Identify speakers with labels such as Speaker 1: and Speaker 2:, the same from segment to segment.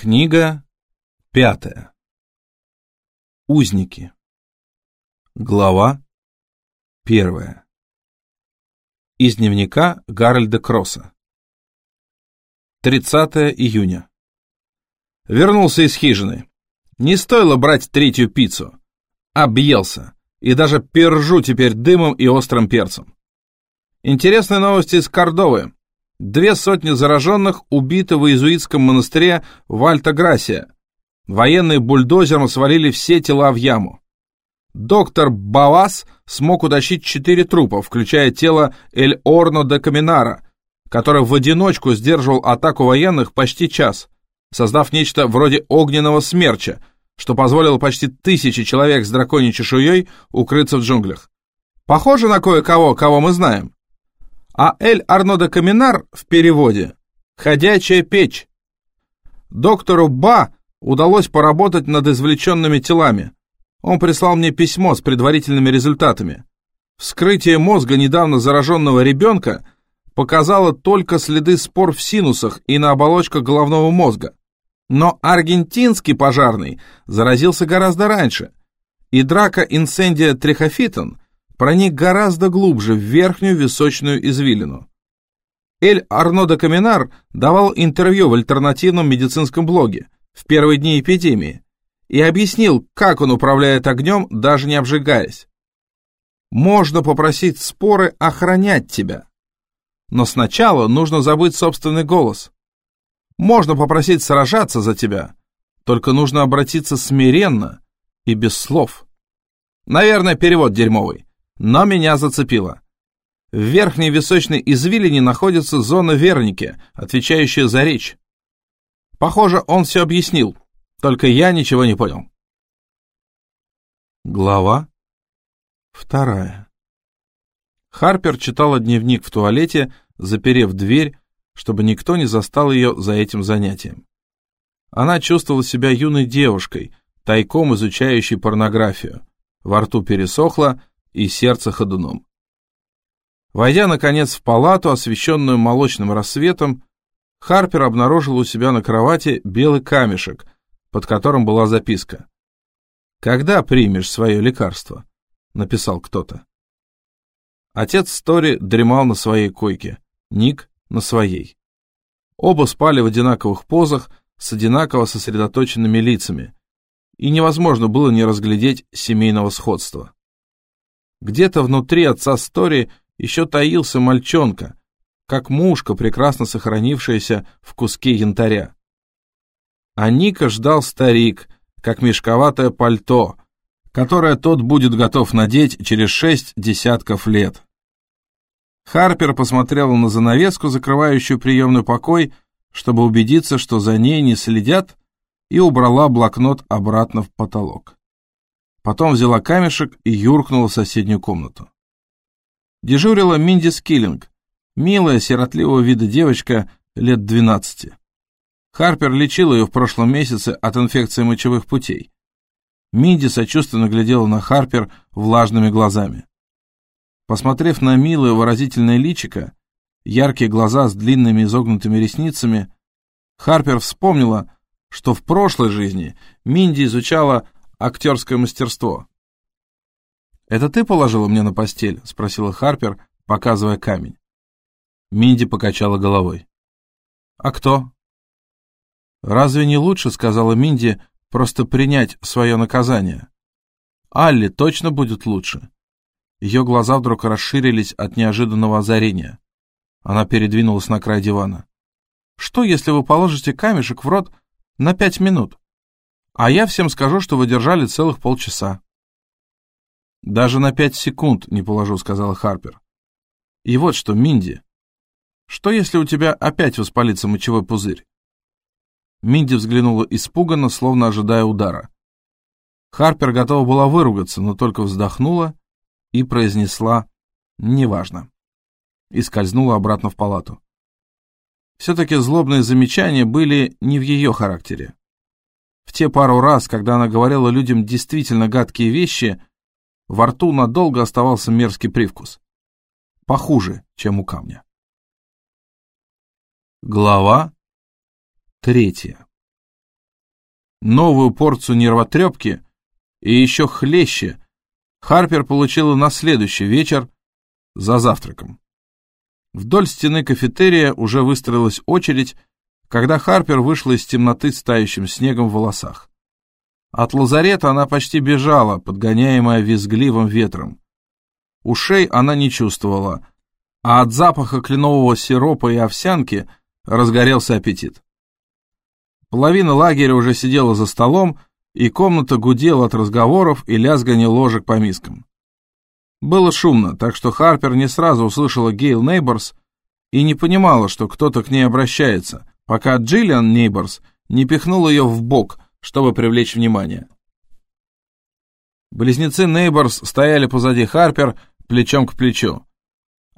Speaker 1: Книга пятая. Узники. Глава первая. Из дневника Гарольда Кросса. 30 июня. Вернулся из хижины. Не стоило брать третью пиццу. Объелся. И даже пержу теперь дымом и острым перцем. Интересные новости из Кордовы. Две сотни зараженных убиты в иезуитском монастыре в Альта-Грасия. Военные бульдозером свалили все тела в яму. Доктор Бавас смог утащить четыре трупа, включая тело Эль-Орно де Каминара, который в одиночку сдерживал атаку военных почти час, создав нечто вроде огненного смерча, что позволило почти тысяче человек с драконьей чешуей укрыться в джунглях. Похоже на кое-кого, кого мы знаем а Эль Арно де Каминар в переводе «ходячая печь». Доктору Ба удалось поработать над извлеченными телами. Он прислал мне письмо с предварительными результатами. Вскрытие мозга недавно зараженного ребенка показало только следы спор в синусах и на оболочках головного мозга. Но аргентинский пожарный заразился гораздо раньше, и драка инсендия трихофитон проник гораздо глубже в верхнюю височную извилину. Эль Арно де Каминар давал интервью в альтернативном медицинском блоге в первые дни эпидемии и объяснил, как он управляет огнем, даже не обжигаясь. Можно попросить споры охранять тебя. Но сначала нужно забыть собственный голос. Можно попросить сражаться за тебя, только нужно обратиться смиренно и без слов. Наверное, перевод дерьмовый но меня зацепило. В верхней височной извилине находится зона верники, отвечающая за речь. Похоже, он все объяснил, только я ничего не понял. Глава вторая. Харпер читала дневник в туалете, заперев дверь, чтобы никто не застал ее за этим занятием. Она чувствовала себя юной девушкой, тайком изучающей порнографию. Во рту пересохло, и сердце ходуном. Войдя, наконец, в палату, освещенную молочным рассветом, Харпер обнаружил у себя на кровати белый камешек, под которым была записка. «Когда примешь свое лекарство?» — написал кто-то. Отец Стори дремал на своей койке, Ник — на своей. Оба спали в одинаковых позах, с одинаково сосредоточенными лицами, и невозможно было не разглядеть семейного сходства. Где-то внутри отца Стори еще таился мальчонка, как мушка, прекрасно сохранившаяся в куске янтаря. А Ника ждал старик, как мешковатое пальто, которое тот будет готов надеть через шесть десятков лет. Харпер посмотрел на занавеску, закрывающую приемный покой, чтобы убедиться, что за ней не следят, и убрала блокнот обратно в потолок. Потом взяла камешек и юркнула в соседнюю комнату. Дежурила Минди Скиллинг, милая, сиротливого вида девочка лет 12. Харпер лечил ее в прошлом месяце от инфекции мочевых путей. Минди сочувственно глядела на Харпер влажными глазами. Посмотрев на милое выразительное личико, яркие глаза с длинными изогнутыми ресницами, Харпер вспомнила, что в прошлой жизни Минди изучала актерское мастерство. «Это ты положила мне на постель?» — спросила Харпер, показывая камень. Минди покачала головой. «А кто?» «Разве не лучше, — сказала Минди, — просто принять свое наказание? Алли точно будет лучше». Ее глаза вдруг расширились от неожиданного озарения. Она передвинулась на край дивана. «Что, если вы положите камешек в рот на пять минут?» А я всем скажу, что вы держали целых полчаса. Даже на пять секунд не положу, сказала Харпер. И вот что, Минди, что если у тебя опять воспалится мочевой пузырь? Минди взглянула испуганно, словно ожидая удара. Харпер готова была выругаться, но только вздохнула и произнесла «неважно» и скользнула обратно в палату. Все-таки злобные замечания были не в ее характере. В те пару раз, когда она говорила людям действительно гадкие вещи, во рту надолго оставался мерзкий привкус. Похуже, чем у камня. Глава третья Новую порцию нервотрепки и еще хлеще Харпер получила на следующий вечер за завтраком. Вдоль стены кафетерия уже выстроилась очередь, когда Харпер вышла из темноты с тающим снегом в волосах. От лазарета она почти бежала, подгоняемая визгливым ветром. Ушей она не чувствовала, а от запаха кленового сиропа и овсянки разгорелся аппетит. Половина лагеря уже сидела за столом, и комната гудела от разговоров и лязгания ложек по мискам. Было шумно, так что Харпер не сразу услышала Гейл Нейборс и не понимала, что кто-то к ней обращается, пока Джиллиан Нейборс не пихнул ее в бок, чтобы привлечь внимание. Близнецы Нейборс стояли позади Харпер плечом к плечу.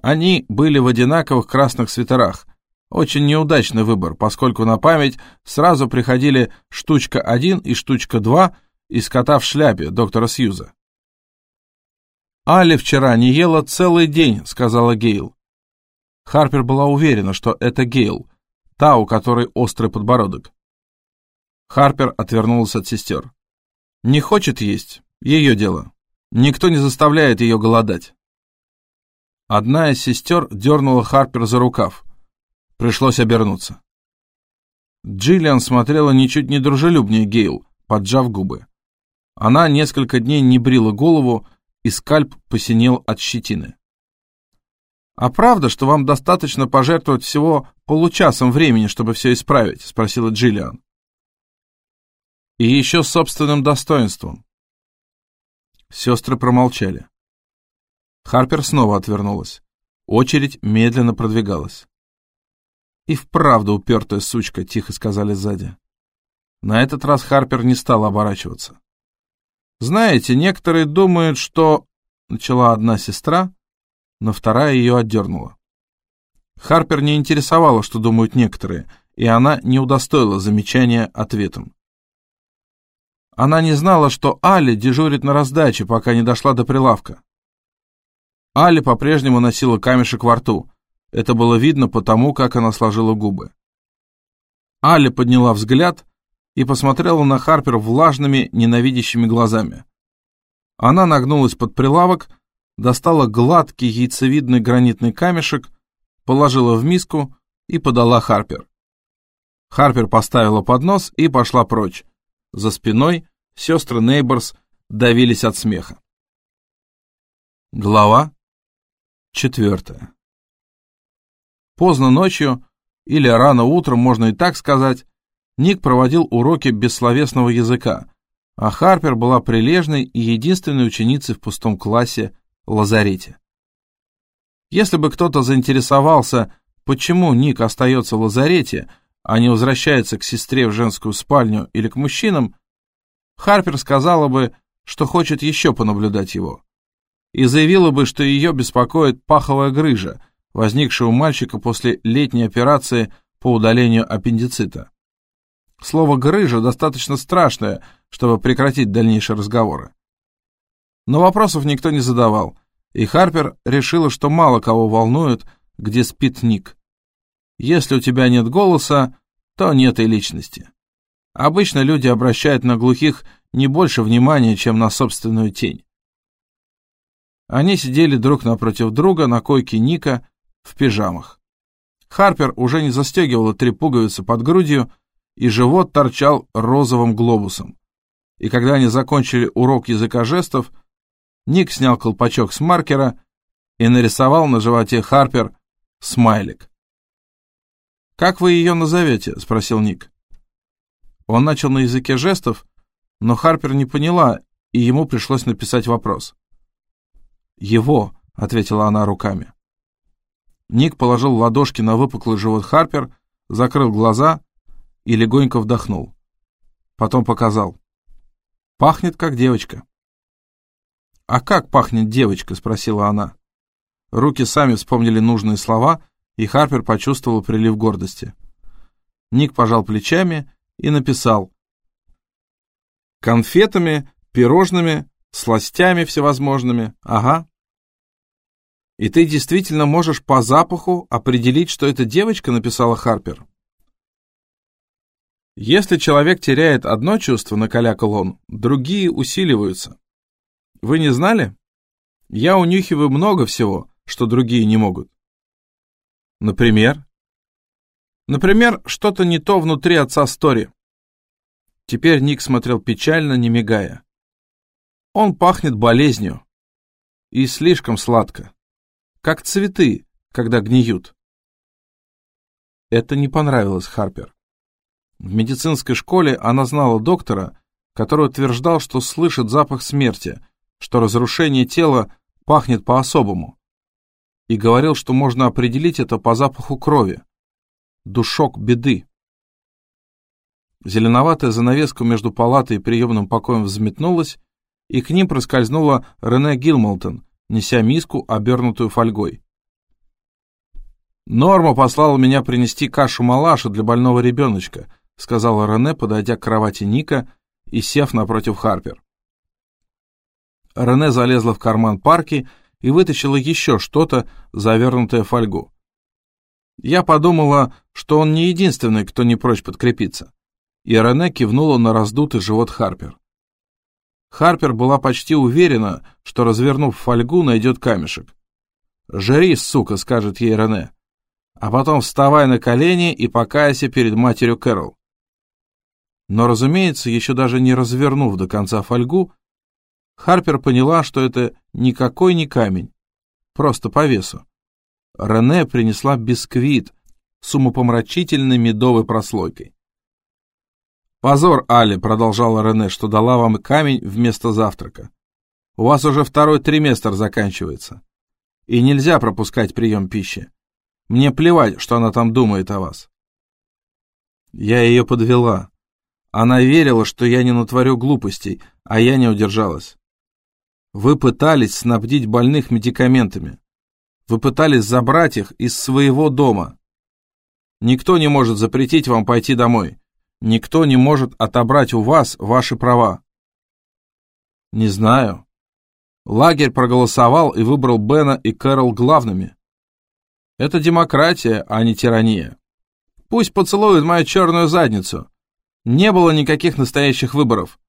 Speaker 1: Они были в одинаковых красных свитерах. Очень неудачный выбор, поскольку на память сразу приходили штучка 1 и штучка 2 из кота в шляпе доктора Сьюза. «Али вчера не ела целый день», — сказала Гейл. Харпер была уверена, что это Гейл, та, у которой острый подбородок. Харпер отвернулась от сестер. «Не хочет есть, ее дело. Никто не заставляет ее голодать». Одна из сестер дернула Харпер за рукав. Пришлось обернуться. Джиллиан смотрела ничуть не дружелюбнее Гейл, поджав губы. Она несколько дней не брила голову, и скальп посинел от щетины. «А правда, что вам достаточно пожертвовать всего получасом времени, чтобы все исправить?» — спросила Джиллиан. «И еще с собственным достоинством». Сестры промолчали. Харпер снова отвернулась. Очередь медленно продвигалась. «И вправду упертая сучка», — тихо сказали сзади. На этот раз Харпер не стал оборачиваться. «Знаете, некоторые думают, что...» — начала одна сестра, но вторая ее отдернула. Харпер не интересовало, что думают некоторые, и она не удостоила замечания ответом. Она не знала, что Али дежурит на раздаче, пока не дошла до прилавка. Али по-прежнему носила камешек во рту. Это было видно потому, как она сложила губы. Али подняла взгляд и посмотрела на Харпер влажными, ненавидящими глазами. Она нагнулась под прилавок, достала гладкий яйцевидный гранитный камешек, положила в миску и подала Харпер. Харпер поставила поднос и пошла прочь. За спиной сестры Нейборс давились от смеха. Глава четвертая. Поздно ночью, или рано утром, можно и так сказать, Ник проводил уроки бессловесного языка, а Харпер была прилежной и единственной ученицей в пустом классе лазарете. Если бы кто-то заинтересовался, почему Ник остается в лазарете, а не возвращается к сестре в женскую спальню или к мужчинам, Харпер сказала бы, что хочет еще понаблюдать его. И заявила бы, что ее беспокоит паховая грыжа, возникшая у мальчика после летней операции по удалению аппендицита. Слово «грыжа» достаточно страшное, чтобы прекратить дальнейшие разговоры. Но вопросов никто не задавал, и Харпер решила, что мало кого волнует, где спит Ник. Если у тебя нет голоса, то нет и личности. Обычно люди обращают на глухих не больше внимания, чем на собственную тень. Они сидели друг напротив друга на койке Ника в пижамах. Харпер уже не застегивала три пуговицы под грудью, и живот торчал розовым глобусом. И когда они закончили урок языка жестов, Ник снял колпачок с маркера и нарисовал на животе Харпер смайлик. «Как вы ее назовете?» — спросил Ник. Он начал на языке жестов, но Харпер не поняла, и ему пришлось написать вопрос. «Его», — ответила она руками. Ник положил ладошки на выпуклый живот Харпер, закрыл глаза и легонько вдохнул. Потом показал. «Пахнет, как девочка». «А как пахнет девочка?» — спросила она. Руки сами вспомнили нужные слова, и Харпер почувствовал прилив гордости. Ник пожал плечами и написал «Конфетами, пирожными, сластями всевозможными, ага». «И ты действительно можешь по запаху определить, что это девочка?» — написала Харпер. Если человек теряет одно чувство, накалякал он, другие усиливаются. Вы не знали? Я унюхиваю много всего, что другие не могут. Например? Например, что-то не то внутри отца Стори. Теперь Ник смотрел печально, не мигая. Он пахнет болезнью. И слишком сладко. Как цветы, когда гниют. Это не понравилось Харпер. В медицинской школе она знала доктора, который утверждал, что слышит запах смерти, что разрушение тела пахнет по-особому. И говорил, что можно определить это по запаху крови. Душок беды. Зеленоватая занавеска между палатой и приемным покоем взметнулась, и к ним проскользнула Рене Гилмолтон, неся миску, обернутую фольгой. «Норма послала меня принести кашу-малашу для больного ребеночка», сказала Рене, подойдя к кровати Ника и сев напротив Харпер. Рене залезла в карман парки и вытащила еще что-то, завернутое в фольгу. Я подумала, что он не единственный, кто не прочь подкрепиться. И Рене кивнула на раздутый живот Харпер. Харпер была почти уверена, что, развернув фольгу, найдет камешек. «Жри, сука», — скажет ей Рене. «А потом вставай на колени и покайся перед матерью Кэрол». Но, разумеется, еще даже не развернув до конца фольгу, Харпер поняла, что это никакой не камень, просто по весу. Рене принесла бисквит с умопомрачительной медовой прослойкой. «Позор, Али», — продолжала Рене, — «что дала вам камень вместо завтрака. У вас уже второй триместр заканчивается. И нельзя пропускать прием пищи. Мне плевать, что она там думает о вас». Я ее подвела. Она верила, что я не натворю глупостей, а я не удержалась. Вы пытались снабдить больных медикаментами. Вы пытались забрать их из своего дома. Никто не может запретить вам пойти домой. Никто не может отобрать у вас ваши права. Не знаю. Лагерь проголосовал и выбрал Бена и Кэрол главными. Это демократия, а не тирания. Пусть поцелуют мою черную задницу. Не было никаких настоящих выборов.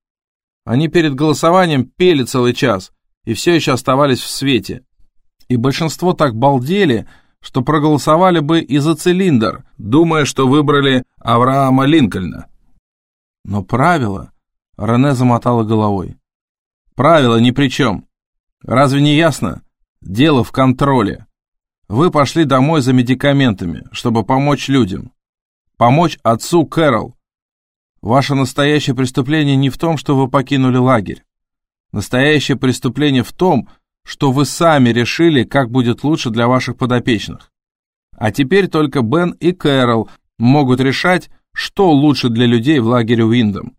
Speaker 1: Они перед голосованием пели целый час и все еще оставались в свете. И большинство так балдели, что проголосовали бы и за цилиндр, думая, что выбрали Авраама Линкольна. Но правила... Рене замотала головой. Правила ни при чем. Разве не ясно? Дело в контроле. Вы пошли домой за медикаментами, чтобы помочь людям. Помочь отцу Кэрол, Ваше настоящее преступление не в том, что вы покинули лагерь. Настоящее преступление в том, что вы сами решили, как будет лучше для ваших подопечных. А теперь только Бен и Кэрол могут решать, что лучше для людей в лагере Уиндом.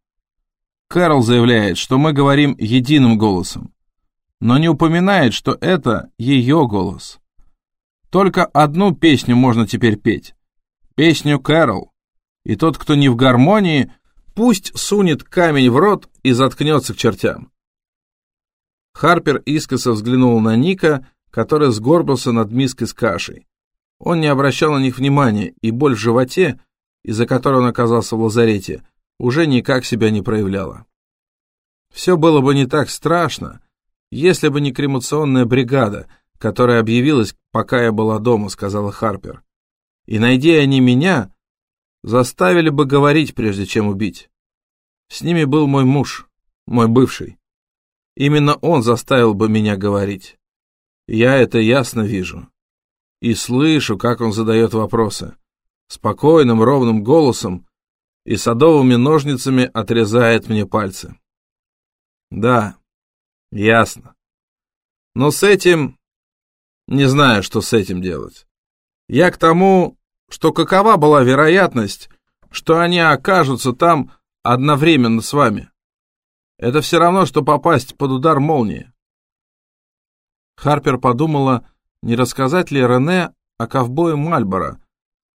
Speaker 1: Кэрол заявляет, что мы говорим единым голосом, но не упоминает, что это ее голос. Только одну песню можно теперь петь. Песню Кэрол. И тот, кто не в гармонии, Пусть сунет камень в рот и заткнется к чертям. Харпер искоса взглянул на Ника, который сгорбился над миской с кашей. Он не обращал на них внимания, и боль в животе, из-за которой он оказался в лазарете, уже никак себя не проявляла. Все было бы не так страшно, если бы не кремационная бригада, которая объявилась, пока я была дома, сказала Харпер. И найди они меня, Заставили бы говорить, прежде чем убить. С ними был мой муж, мой бывший. Именно он заставил бы меня говорить. Я это ясно вижу. И слышу, как он задает вопросы. Спокойным, ровным голосом и садовыми ножницами отрезает мне пальцы. Да, ясно. Но с этим... Не знаю, что с этим делать. Я к тому, что какова была вероятность, что они окажутся там одновременно с вами. Это все равно, что попасть под удар молнии. Харпер подумала, не рассказать ли Рене о ковбое Мальборо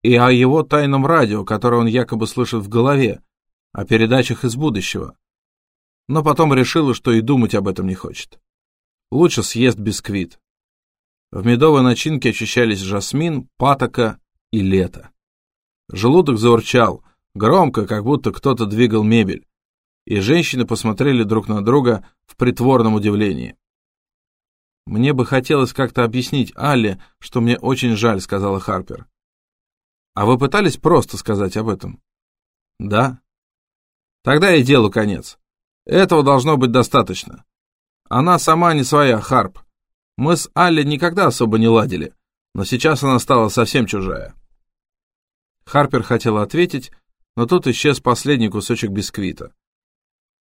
Speaker 1: и о его тайном радио, которое он якобы слышит в голове, о передачах из будущего. Но потом решила, что и думать об этом не хочет. Лучше съест бисквит. В медовой начинке ощущались жасмин, патока и лето. Желудок заурчал, Громко, как будто кто-то двигал мебель. И женщины посмотрели друг на друга в притворном удивлении. «Мне бы хотелось как-то объяснить Алле, что мне очень жаль», — сказала Харпер. «А вы пытались просто сказать об этом?» «Да». «Тогда и делу конец. Этого должно быть достаточно. Она сама не своя, Харп. Мы с Алле никогда особо не ладили, но сейчас она стала совсем чужая». Харпер хотела ответить, но тут исчез последний кусочек бисквита.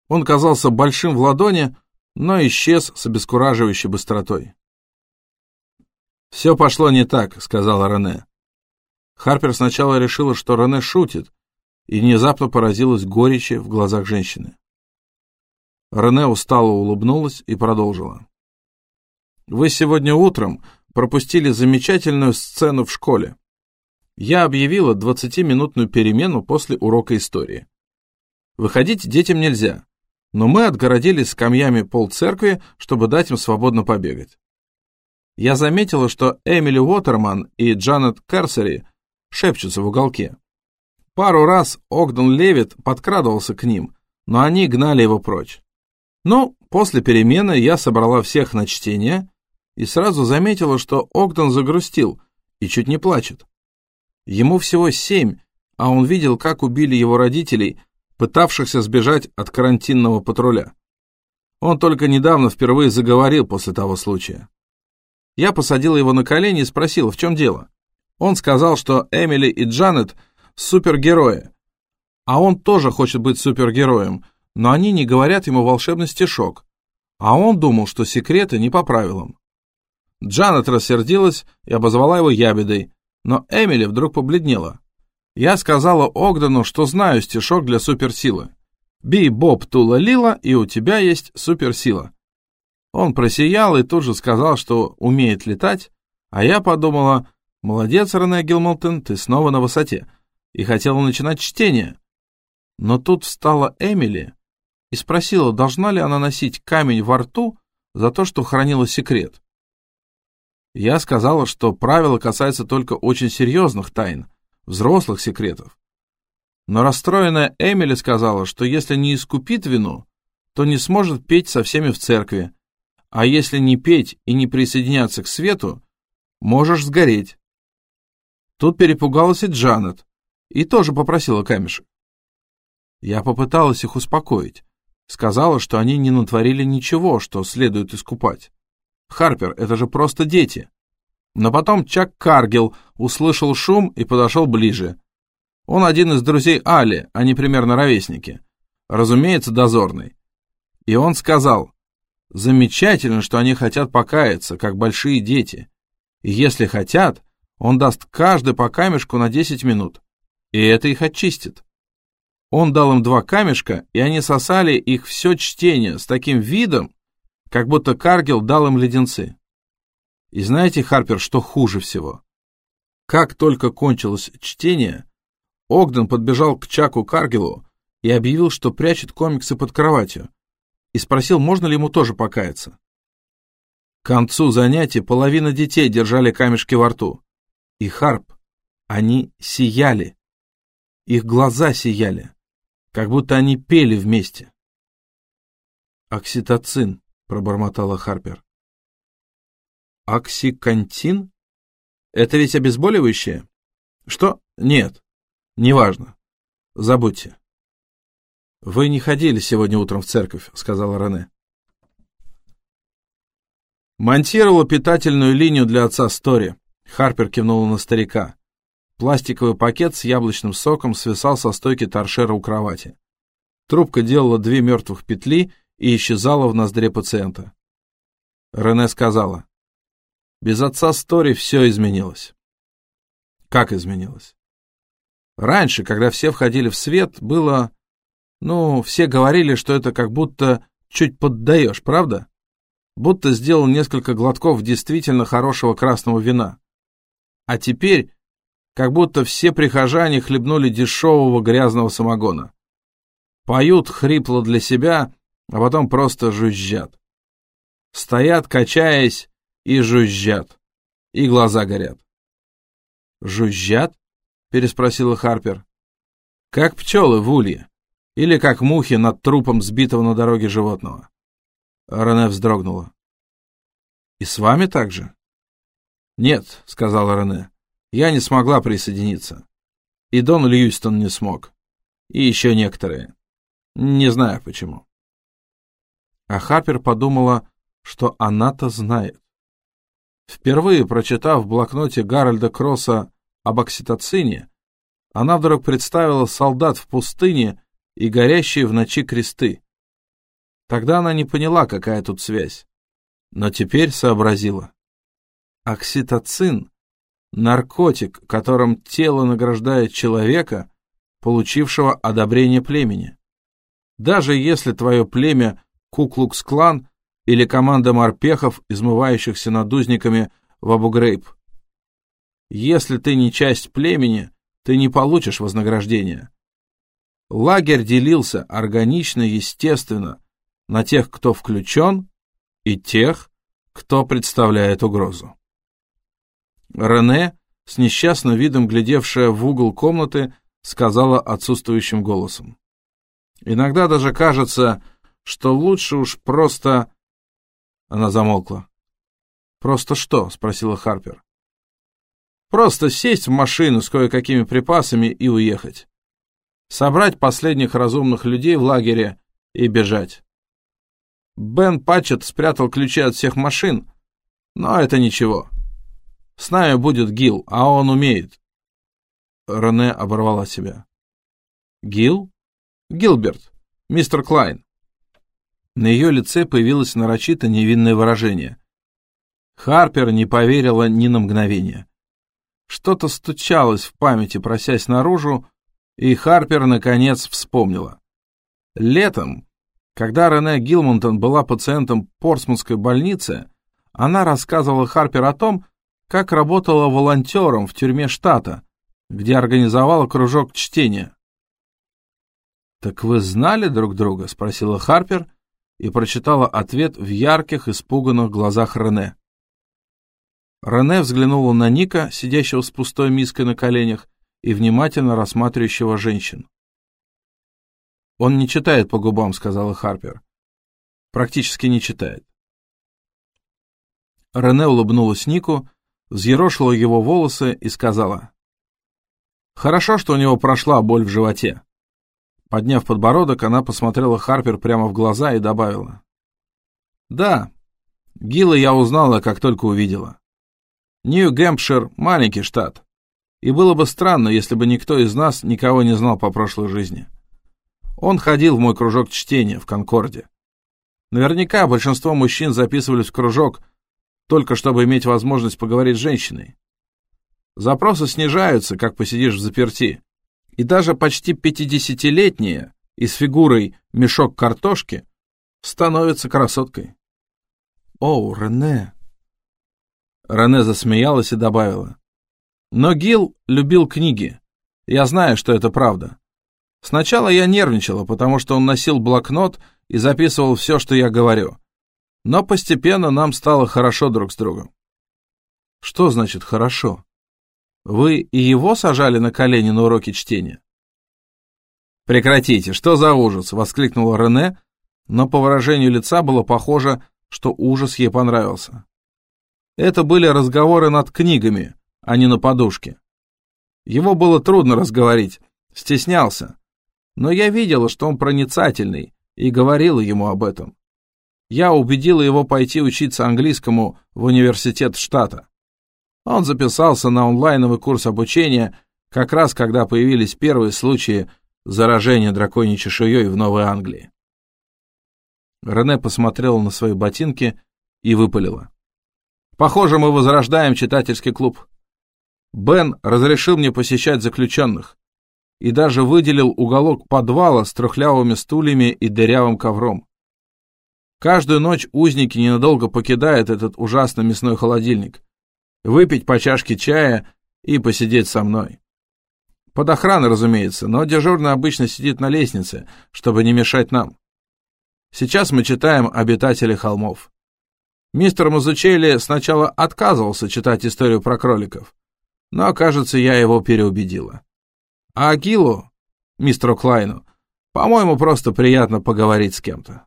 Speaker 1: Он казался большим в ладони, но исчез с обескураживающей быстротой. «Все пошло не так», — сказала Рене. Харпер сначала решила, что Рене шутит, и внезапно поразилась горечи в глазах женщины. Рене устало улыбнулась и продолжила. «Вы сегодня утром пропустили замечательную сцену в школе. Я объявила 20-минутную перемену после урока истории. Выходить детям нельзя, но мы отгородили скамьями пол церкви, чтобы дать им свободно побегать. Я заметила, что Эмили Уотерман и Джанет Карсери шепчутся в уголке. Пару раз Огден Левит подкрадывался к ним, но они гнали его прочь. Ну, после перемены я собрала всех на чтение и сразу заметила, что Огден загрустил и чуть не плачет. Ему всего семь, а он видел, как убили его родителей пытавшихся сбежать от карантинного патруля. Он только недавно впервые заговорил после того случая. Я посадила его на колени и спросила, в чем дело. Он сказал, что Эмили и Джанет — супергерои, а он тоже хочет быть супергероем, но они не говорят ему волшебный стишок, а он думал, что секреты не по правилам. Джанет рассердилась и обозвала его ябедой, но Эмили вдруг побледнела. Я сказала Огдену, что знаю стишок для суперсилы. Би Боб Тула Лила, и у тебя есть суперсила. Он просиял и тут же сказал, что умеет летать, а я подумала, молодец, Рене Гилмолтон, ты снова на высоте, и хотела начинать чтение. Но тут встала Эмили и спросила, должна ли она носить камень во рту за то, что хранила секрет. Я сказала, что правило касается только очень серьезных тайн, взрослых секретов. Но расстроенная Эмили сказала, что если не искупит вину, то не сможет петь со всеми в церкви, а если не петь и не присоединяться к свету, можешь сгореть. Тут перепугалась и Джанет, и тоже попросила камешек. Я попыталась их успокоить, сказала, что они не натворили ничего, что следует искупать. Харпер, это же просто дети. Но потом Чак Каргил услышал шум и подошел ближе. Он один из друзей Али, они примерно ровесники. Разумеется, дозорный. И он сказал, замечательно, что они хотят покаяться, как большие дети. И если хотят, он даст каждый по камешку на 10 минут. И это их очистит. Он дал им два камешка, и они сосали их все чтение с таким видом, как будто Каргил дал им леденцы. И знаете, Харпер, что хуже всего? Как только кончилось чтение, Огден подбежал к Чаку Каргилу и объявил, что прячет комиксы под кроватью, и спросил, можно ли ему тоже покаяться. К концу занятия половина детей держали камешки во рту. И Харп, они сияли. Их глаза сияли, как будто они пели вместе. «Окситоцин», — пробормотала Харпер. Оксикантин? Это ведь обезболивающее? Что? Нет. Неважно. Забудьте. Вы не ходили сегодня утром в церковь, сказала Рене. Монтировала питательную линию для отца Стори. Харпер кивнула на старика. Пластиковый пакет с яблочным соком свисал со стойки торшера у кровати. Трубка делала две мертвых петли и исчезала в ноздре пациента. Рене сказала. Без отца Стори все изменилось. Как изменилось? Раньше, когда все входили в свет, было... Ну, все говорили, что это как будто чуть поддаешь, правда? Будто сделал несколько глотков действительно хорошего красного вина. А теперь, как будто все прихожане хлебнули дешевого грязного самогона. Поют хрипло для себя, а потом просто жужжат. Стоят, качаясь, и жужжат, и глаза горят. «Жужжат?» — переспросила Харпер. Как пчелы в улье. Или как мухи над трупом сбитого на дороге животного. Рене вздрогнула. «И с вами так же?» «Нет», — сказала Рене, — «я не смогла присоединиться. И Дон Льюистон не смог. И еще некоторые. Не знаю почему». А Харпер подумала, что она-то знает. Впервые прочитав в блокноте Гарольда Кросса об окситоцине, она вдруг представила солдат в пустыне и горящие в ночи кресты. Тогда она не поняла, какая тут связь, но теперь сообразила. Окситоцин — наркотик, которым тело награждает человека, получившего одобрение племени. Даже если твое племя Куклукс-клан или команда морпехов, измывающихся надузниками в Абу-Грейб. Если ты не часть племени, ты не получишь вознаграждения. Лагерь делился органично, естественно, на тех, кто включен, и тех, кто представляет угрозу. Рене, с несчастным видом глядевшая в угол комнаты, сказала отсутствующим голосом. Иногда даже кажется, что лучше уж просто она замолкла. «Просто что?» — спросила Харпер. «Просто сесть в машину с кое-какими припасами и уехать. Собрать последних разумных людей в лагере и бежать. Бен Патчет спрятал ключи от всех машин, но это ничего. С нами будет Гил, а он умеет». Рене оборвала себя. «Гил? Гилберт, мистер Клайн. На ее лице появилось нарочито невинное выражение. Харпер не поверила ни на мгновение. Что-то стучалось в памяти, просясь наружу, и Харпер, наконец, вспомнила. Летом, когда Рене Гилмонтон была пациентом Портсмутской больницы, она рассказывала Харпер о том, как работала волонтером в тюрьме штата, где организовала кружок чтения. «Так вы знали друг друга?» — спросила Харпер, и прочитала ответ в ярких, испуганных глазах Рене. Рене взглянула на Ника, сидящего с пустой миской на коленях, и внимательно рассматривающего женщин. «Он не читает по губам», — сказала Харпер. «Практически не читает». Рене улыбнулась Нику, взъерошила его волосы и сказала. «Хорошо, что у него прошла боль в животе. Подняв подбородок, она посмотрела Харпер прямо в глаза и добавила. «Да, Гилла я узнала, как только увидела. Нью-Гэмпшир — маленький штат. И было бы странно, если бы никто из нас никого не знал по прошлой жизни. Он ходил в мой кружок чтения в Конкорде. Наверняка большинство мужчин записывались в кружок, только чтобы иметь возможность поговорить с женщиной. Запросы снижаются, как посидишь в заперти и даже почти пятидесятилетняя и с фигурой мешок картошки становится красоткой. «О, Рене!» Рене засмеялась и добавила. «Но Гил любил книги. Я знаю, что это правда. Сначала я нервничала, потому что он носил блокнот и записывал все, что я говорю. Но постепенно нам стало хорошо друг с другом». «Что значит «хорошо»?» Вы и его сажали на колени на уроке чтения? «Прекратите, что за ужас!» — воскликнула Рене, но по выражению лица было похоже, что ужас ей понравился. Это были разговоры над книгами, а не на подушке. Его было трудно разговорить, стеснялся, но я видела, что он проницательный, и говорила ему об этом. Я убедила его пойти учиться английскому в университет штата. Он записался на онлайновый курс обучения, как раз когда появились первые случаи заражения драконьей чешуей в Новой Англии. Рене посмотрела на свои ботинки и выпалила. «Похоже, мы возрождаем читательский клуб. Бен разрешил мне посещать заключенных и даже выделил уголок подвала с трухлявыми стульями и дырявым ковром. Каждую ночь узники ненадолго покидают этот ужасный мясной холодильник выпить по чашке чая и посидеть со мной. Под охраной, разумеется, но дежурный обычно сидит на лестнице, чтобы не мешать нам. Сейчас мы читаем «Обитатели холмов». Мистер Мазучелли сначала отказывался читать историю про кроликов, но, кажется, я его переубедила. А Агилу мистеру Клайну. По-моему, просто приятно поговорить с кем-то».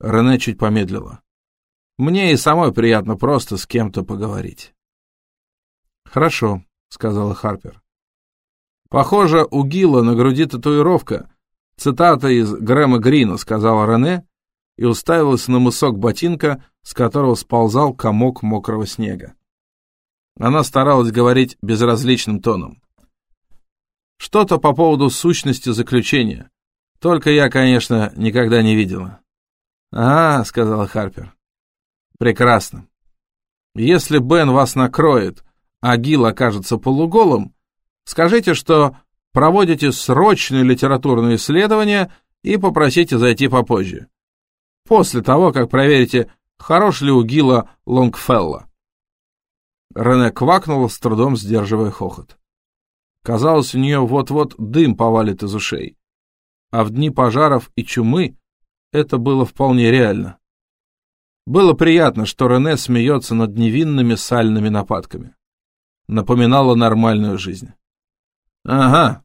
Speaker 1: Рене чуть помедлила. «Мне и самой приятно просто с кем-то поговорить». «Хорошо», — сказала Харпер. «Похоже, у Гилла на груди татуировка. Цитата из Грэма Грина», — сказала Рене, и уставилась на мысок ботинка, с которого сползал комок мокрого снега. Она старалась говорить безразличным тоном. «Что-то по поводу сущности заключения. Только я, конечно, никогда не видела». «А, — сказала Харпер. «Прекрасно. Если Бен вас накроет, а Гил окажется полуголым, скажите, что проводите срочное литературное исследование и попросите зайти попозже. После того, как проверите, хорош ли у Гила Лонгфелла. Рене квакнула, с трудом сдерживая хохот. Казалось, у нее вот-вот дым повалит из ушей. А в дни пожаров и чумы это было вполне реально. Было приятно, что Рене смеется над невинными сальными нападками. Напоминало нормальную жизнь. «Ага,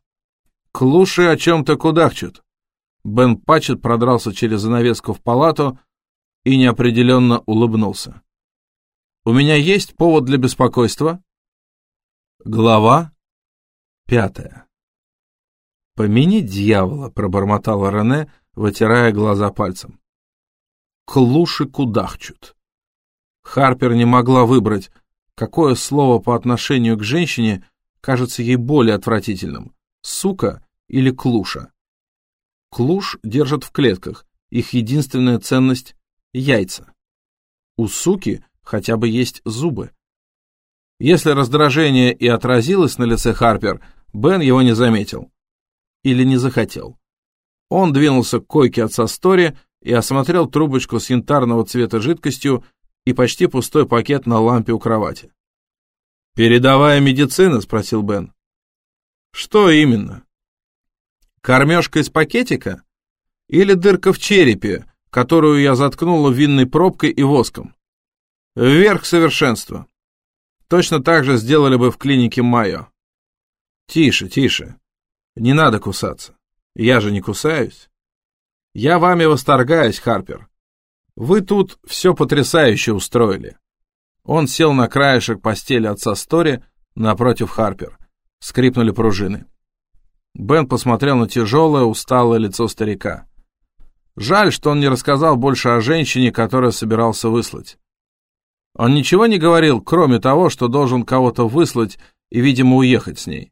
Speaker 1: клуши о чем-то кудахчут». Бен Патчет продрался через занавеску в палату и неопределенно улыбнулся. «У меня есть повод для беспокойства?» Глава пятая. «Помяни дьявола», — пробормотала Рене, вытирая глаза пальцем. «Клуши кудахчут». Харпер не могла выбрать, какое слово по отношению к женщине кажется ей более отвратительным — «сука» или «клуша». Клуш держат в клетках, их единственная ценность — яйца. У суки хотя бы есть зубы. Если раздражение и отразилось на лице Харпер, Бен его не заметил. Или не захотел. Он двинулся к койке отца Стори и осмотрел трубочку с янтарного цвета жидкостью и почти пустой пакет на лампе у кровати. «Передовая медицина?» — спросил Бен. «Что именно?» Кормежка из пакетика? Или дырка в черепе, которую я заткнула винной пробкой и воском? Вверх совершенства. Точно так же сделали бы в клинике Майо. Тише, тише. Не надо кусаться. Я же не кусаюсь. Я вами восторгаюсь, Харпер. Вы тут все потрясающе устроили. Он сел на краешек постели отца Стори напротив Харпер. Скрипнули пружины. Бен посмотрел на тяжелое, усталое лицо старика. Жаль, что он не рассказал больше о женщине, которую собирался выслать. Он ничего не говорил, кроме того, что должен кого-то выслать и, видимо, уехать с ней.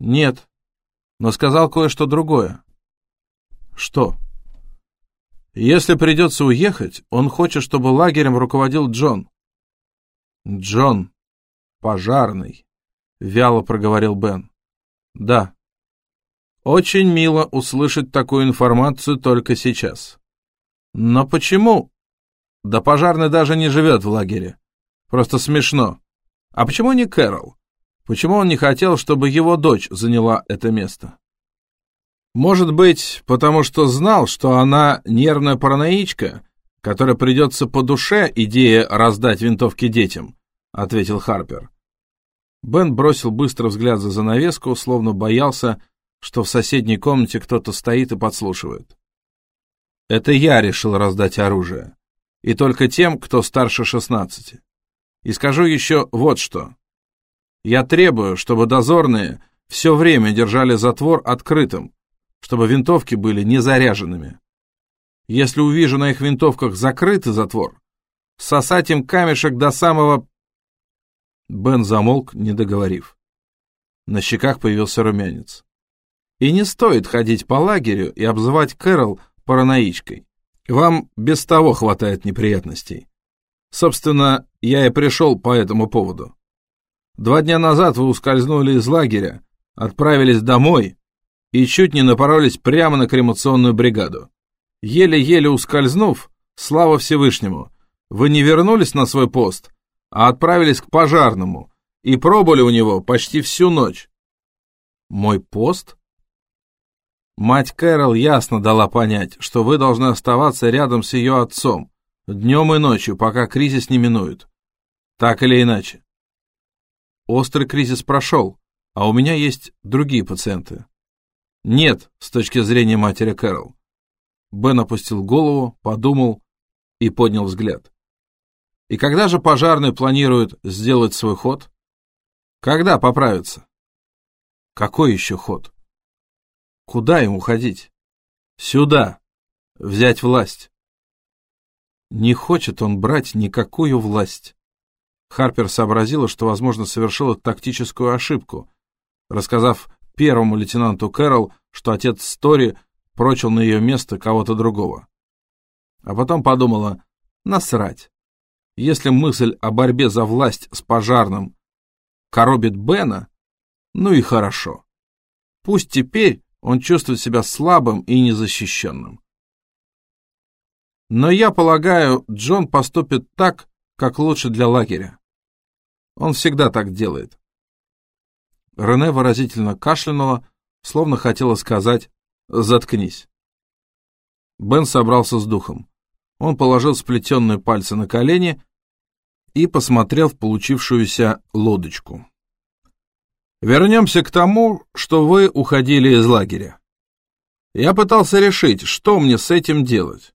Speaker 1: Нет, но сказал кое-что другое. Что? Если придется уехать, он хочет, чтобы лагерем руководил Джон. Джон, пожарный, вяло проговорил Бен. Да. Очень мило услышать такую информацию только сейчас. Но почему? Да пожарный даже не живет в лагере. Просто смешно. А почему не Кэрол? Почему он не хотел, чтобы его дочь заняла это место? Может быть, потому что знал, что она нервная параноичка, которой придется по душе идея раздать винтовки детям, ответил Харпер. Бен бросил быстро взгляд за занавеску, словно боялся, что в соседней комнате кто-то стоит и подслушивает. Это я решил раздать оружие. И только тем, кто старше 16. И скажу еще вот что. Я требую, чтобы дозорные все время держали затвор открытым, чтобы винтовки были не заряженными. Если увижу на их винтовках закрытый затвор, сосать им камешек до самого Бен замолк, не договорив. На щеках появился румянец. И не стоит ходить по лагерю и обзывать Кэрол параноичкой. Вам без того хватает неприятностей. Собственно, я и пришел по этому поводу. Два дня назад вы ускользнули из лагеря, отправились домой и чуть не напоролись прямо на кремационную бригаду. Еле-еле ускользнув, слава Всевышнему, вы не вернулись на свой пост, а отправились к пожарному и пробыли у него почти всю ночь. Мой пост? Мать Кэрол ясно дала понять, что вы должны оставаться рядом с ее отцом, днем и ночью, пока кризис не минует. Так или иначе. Острый кризис прошел, а у меня есть другие пациенты. Нет, с точки зрения матери Кэрол. Бен опустил голову, подумал и поднял взгляд. И когда же пожарный планирует сделать свой ход? Когда поправится? Какой еще ход? Куда им уходить? Сюда. Взять власть. Не хочет он брать никакую власть. Харпер сообразила, что, возможно, совершила тактическую ошибку, рассказав первому лейтенанту Кэрол, что отец Стори прочил на ее место кого-то другого. А потом подумала, насрать. Если мысль о борьбе за власть с пожарным коробит Бена, ну и хорошо. Пусть теперь он чувствует себя слабым и незащищенным. Но я полагаю, Джон поступит так, как лучше для лагеря. Он всегда так делает. Рене выразительно кашлянула, словно хотела сказать «заткнись». Бен собрался с духом. Он положил сплетенные пальцы на колени и посмотрел в получившуюся лодочку. «Вернемся к тому, что вы уходили из лагеря. Я пытался решить, что мне с этим делать.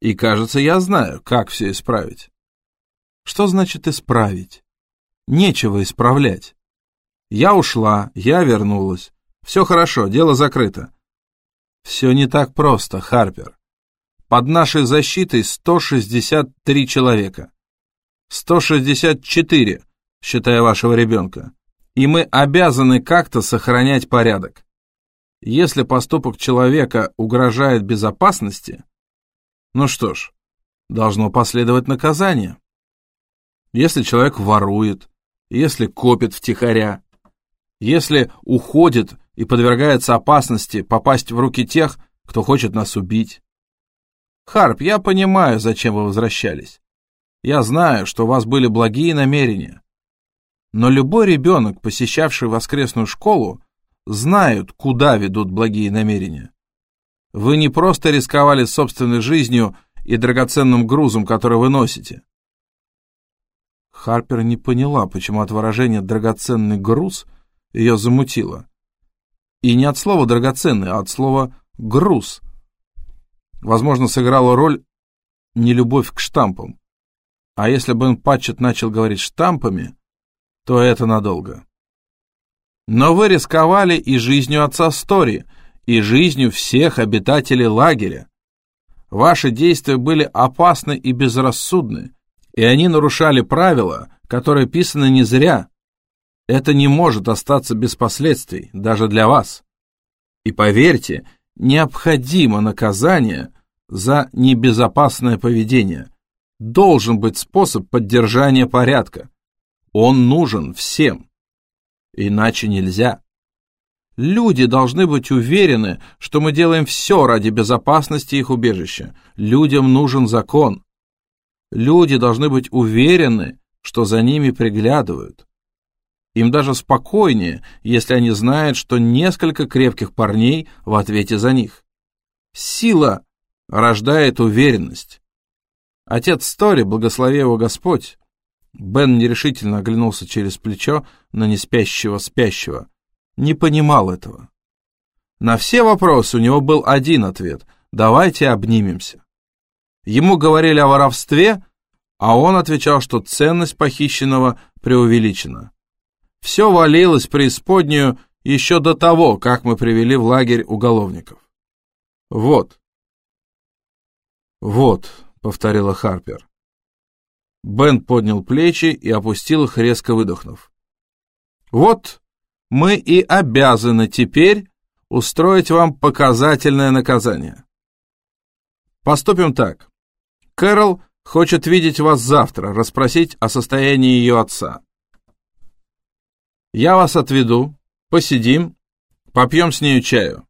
Speaker 1: И, кажется, я знаю, как все исправить». «Что значит исправить? Нечего исправлять. Я ушла, я вернулась. Все хорошо, дело закрыто. Все не так просто, Харпер. Под нашей защитой 163 человека. 164, считая вашего ребенка. И мы обязаны как-то сохранять порядок. Если поступок человека угрожает безопасности, ну что ж, должно последовать наказание. Если человек ворует, если копит втихаря, если уходит и подвергается опасности попасть в руки тех, кто хочет нас убить. Харп, я понимаю, зачем вы возвращались. Я знаю, что у вас были благие намерения. Но любой ребенок, посещавший воскресную школу, знает, куда ведут благие намерения. Вы не просто рисковали собственной жизнью и драгоценным грузом, который вы носите. Харпер не поняла, почему от выражения «драгоценный груз» ее замутило. И не от слова «драгоценный», а от слова «груз». Возможно, сыграла роль нелюбовь к штампам. А если Бен Патчет начал говорить штампами, то это надолго. Но вы рисковали и жизнью отца Стори, и жизнью всех обитателей лагеря. Ваши действия были опасны и безрассудны, и они нарушали правила, которые писаны не зря, это не может остаться без последствий, даже для вас. И поверьте, необходимо наказание за небезопасное поведение. Должен быть способ поддержания порядка. Он нужен всем. Иначе нельзя. Люди должны быть уверены, что мы делаем все ради безопасности их убежища. Людям нужен закон. Люди должны быть уверены, что за ними приглядывают. Им даже спокойнее, если они знают, что несколько крепких парней в ответе за них. Сила рождает уверенность. Отец Стори, благослови его Господь, Бен нерешительно оглянулся через плечо на неспящего спящего, не понимал этого. На все вопросы у него был один ответ – давайте обнимемся. Ему говорили о воровстве, а он отвечал, что ценность похищенного преувеличена. Все валилось в преисподнюю еще до того, как мы привели в лагерь уголовников. Вот. Вот, повторила Харпер. Бен поднял плечи и опустил их, резко выдохнув. Вот мы и обязаны теперь устроить вам показательное наказание. Поступим так. Кэрол хочет видеть вас завтра, расспросить о состоянии ее отца. Я вас отведу, посидим, попьем с нею чаю.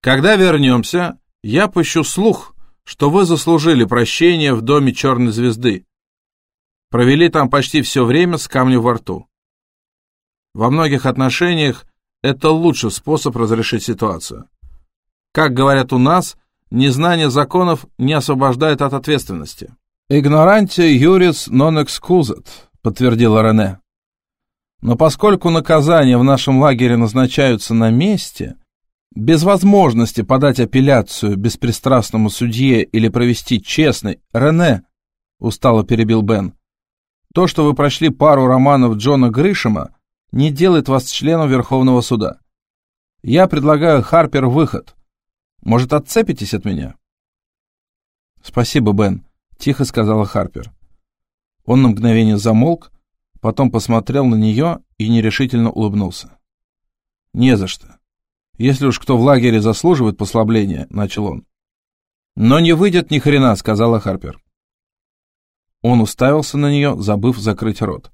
Speaker 1: Когда вернемся, я пущу слух, что вы заслужили прощение в доме Черной Звезды. Провели там почти все время с камнем во рту. Во многих отношениях это лучший способ разрешить ситуацию. Как говорят у нас, незнание законов не освобождает от ответственности. «Игноранте юрис non excusat», подтвердила Рене. Но поскольку наказания в нашем лагере назначаются на месте, Без возможности подать апелляцию беспристрастному судье или провести честный... Рене, устало перебил Бен, то, что вы прошли пару романов Джона Гришема, не делает вас членом Верховного суда. Я предлагаю Харпер выход. Может, отцепитесь от меня? Спасибо, Бен, тихо сказала Харпер. Он на мгновение замолк, потом посмотрел на нее и нерешительно улыбнулся. Не за что. Если уж кто в лагере заслуживает послабления, начал он. Но не выйдет ни хрена, сказала Харпер. Он уставился на нее, забыв закрыть рот.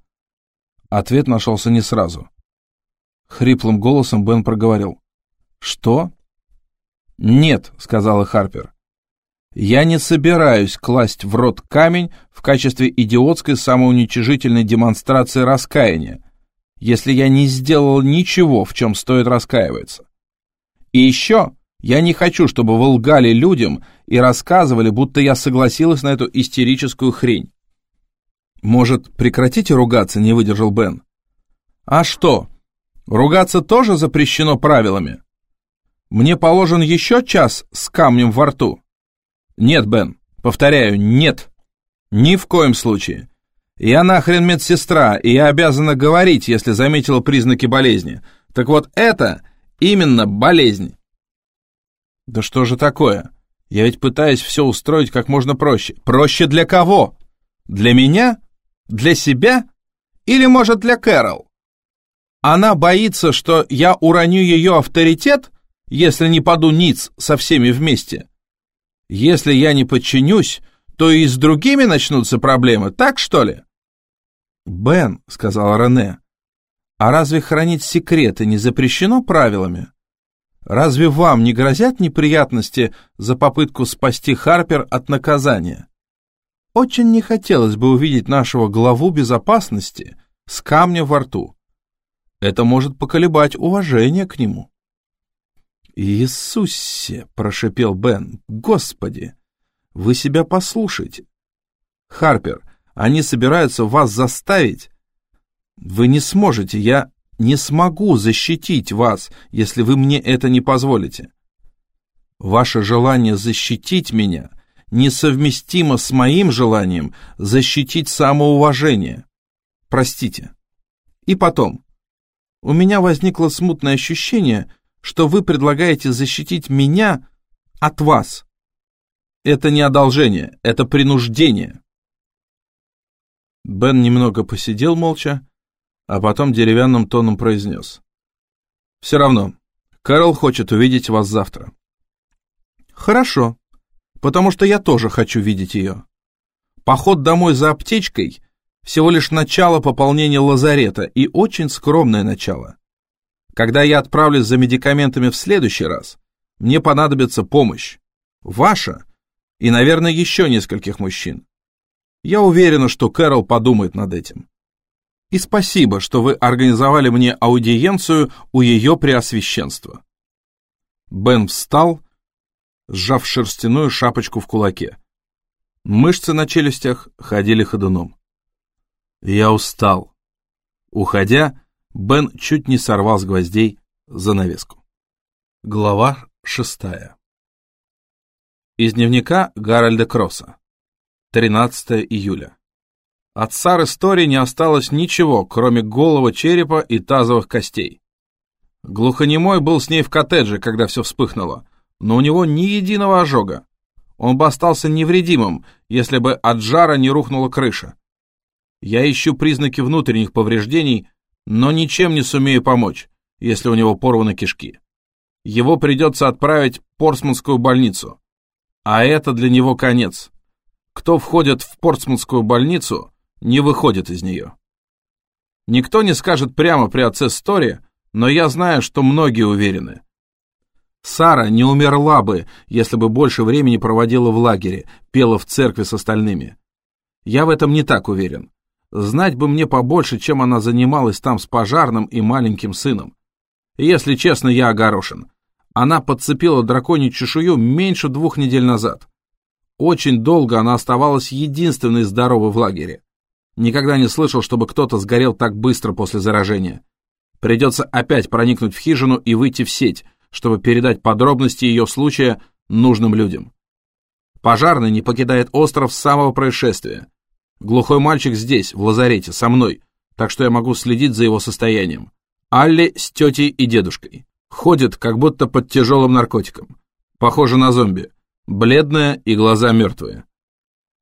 Speaker 1: Ответ нашелся не сразу. Хриплым голосом Бен проговорил. «Что?» «Нет», — сказала Харпер. «Я не собираюсь класть в рот камень в качестве идиотской самоуничижительной демонстрации раскаяния, если я не сделал ничего, в чем стоит раскаиваться. И еще я не хочу, чтобы вы лгали людям и рассказывали, будто я согласилась на эту истерическую хрень. «Может, прекратите ругаться?» — не выдержал Бен. «А что? Ругаться тоже запрещено правилами? Мне положен еще час с камнем во рту?» «Нет, Бен, повторяю, нет. Ни в коем случае. Я нахрен медсестра, и я обязана говорить, если заметила признаки болезни. Так вот это именно болезнь». «Да что же такое? Я ведь пытаюсь все устроить как можно проще. Проще для кого? Для меня?» Для себя? Или, может, для Кэрол? Она боится, что я уроню ее авторитет, если не паду ниц со всеми вместе. Если я не подчинюсь, то и с другими начнутся проблемы, так что ли? «Бен», — сказал Рене, — «а разве хранить секреты не запрещено правилами? Разве вам не грозят неприятности за попытку спасти Харпер от наказания?» Очень не хотелось бы увидеть нашего главу безопасности с камнем во рту. Это может поколебать уважение к нему. «Иисусе!» — прошепел Бен. «Господи! Вы себя послушайте! Харпер, они собираются вас заставить. Вы не сможете, я не смогу защитить вас, если вы мне это не позволите. Ваше желание защитить меня — несовместимо с моим желанием защитить самоуважение. Простите. И потом, у меня возникло смутное ощущение, что вы предлагаете защитить меня от вас. Это не одолжение, это принуждение. Бен немного посидел молча, а потом деревянным тоном произнес. «Все равно, Кэрол хочет увидеть вас завтра». «Хорошо», потому что я тоже хочу видеть ее. Поход домой за аптечкой – всего лишь начало пополнения лазарета и очень скромное начало. Когда я отправлюсь за медикаментами в следующий раз, мне понадобится помощь. Ваша и, наверное, еще нескольких мужчин. Я уверена, что Кэрол подумает над этим. И спасибо, что вы организовали мне аудиенцию у ее преосвященства. Бен встал сжав шерстяную шапочку в кулаке. Мышцы на челюстях ходили ходуном. Я устал. Уходя, Бен чуть не сорвал с гвоздей занавеску. Глава шестая. Из дневника Гарольда Кросса. 13 июля. От Сары Стори не осталось ничего, кроме голого черепа и тазовых костей. Глухонемой был с ней в коттедже, когда все вспыхнуло, но у него ни единого ожога. Он бы остался невредимым, если бы от жара не рухнула крыша. Я ищу признаки внутренних повреждений, но ничем не сумею помочь, если у него порваны кишки. Его придется отправить в Портсмутскую больницу. А это для него конец. Кто входит в Портсмутскую больницу, не выходит из нее. Никто не скажет прямо при отце Стори, но я знаю, что многие уверены. Сара не умерла бы, если бы больше времени проводила в лагере, пела в церкви с остальными. Я в этом не так уверен. Знать бы мне побольше, чем она занималась там с пожарным и маленьким сыном. Если честно, я огорошен. Она подцепила драконью чешую меньше двух недель назад. Очень долго она оставалась единственной здоровой в лагере. Никогда не слышал, чтобы кто-то сгорел так быстро после заражения. Придется опять проникнуть в хижину и выйти в сеть, чтобы передать подробности ее случая нужным людям. Пожарный не покидает остров с самого происшествия. Глухой мальчик здесь, в лазарете, со мной, так что я могу следить за его состоянием. Алли с тетей и дедушкой. Ходит, как будто под тяжелым наркотиком. Похоже на зомби. Бледная и глаза мертвые.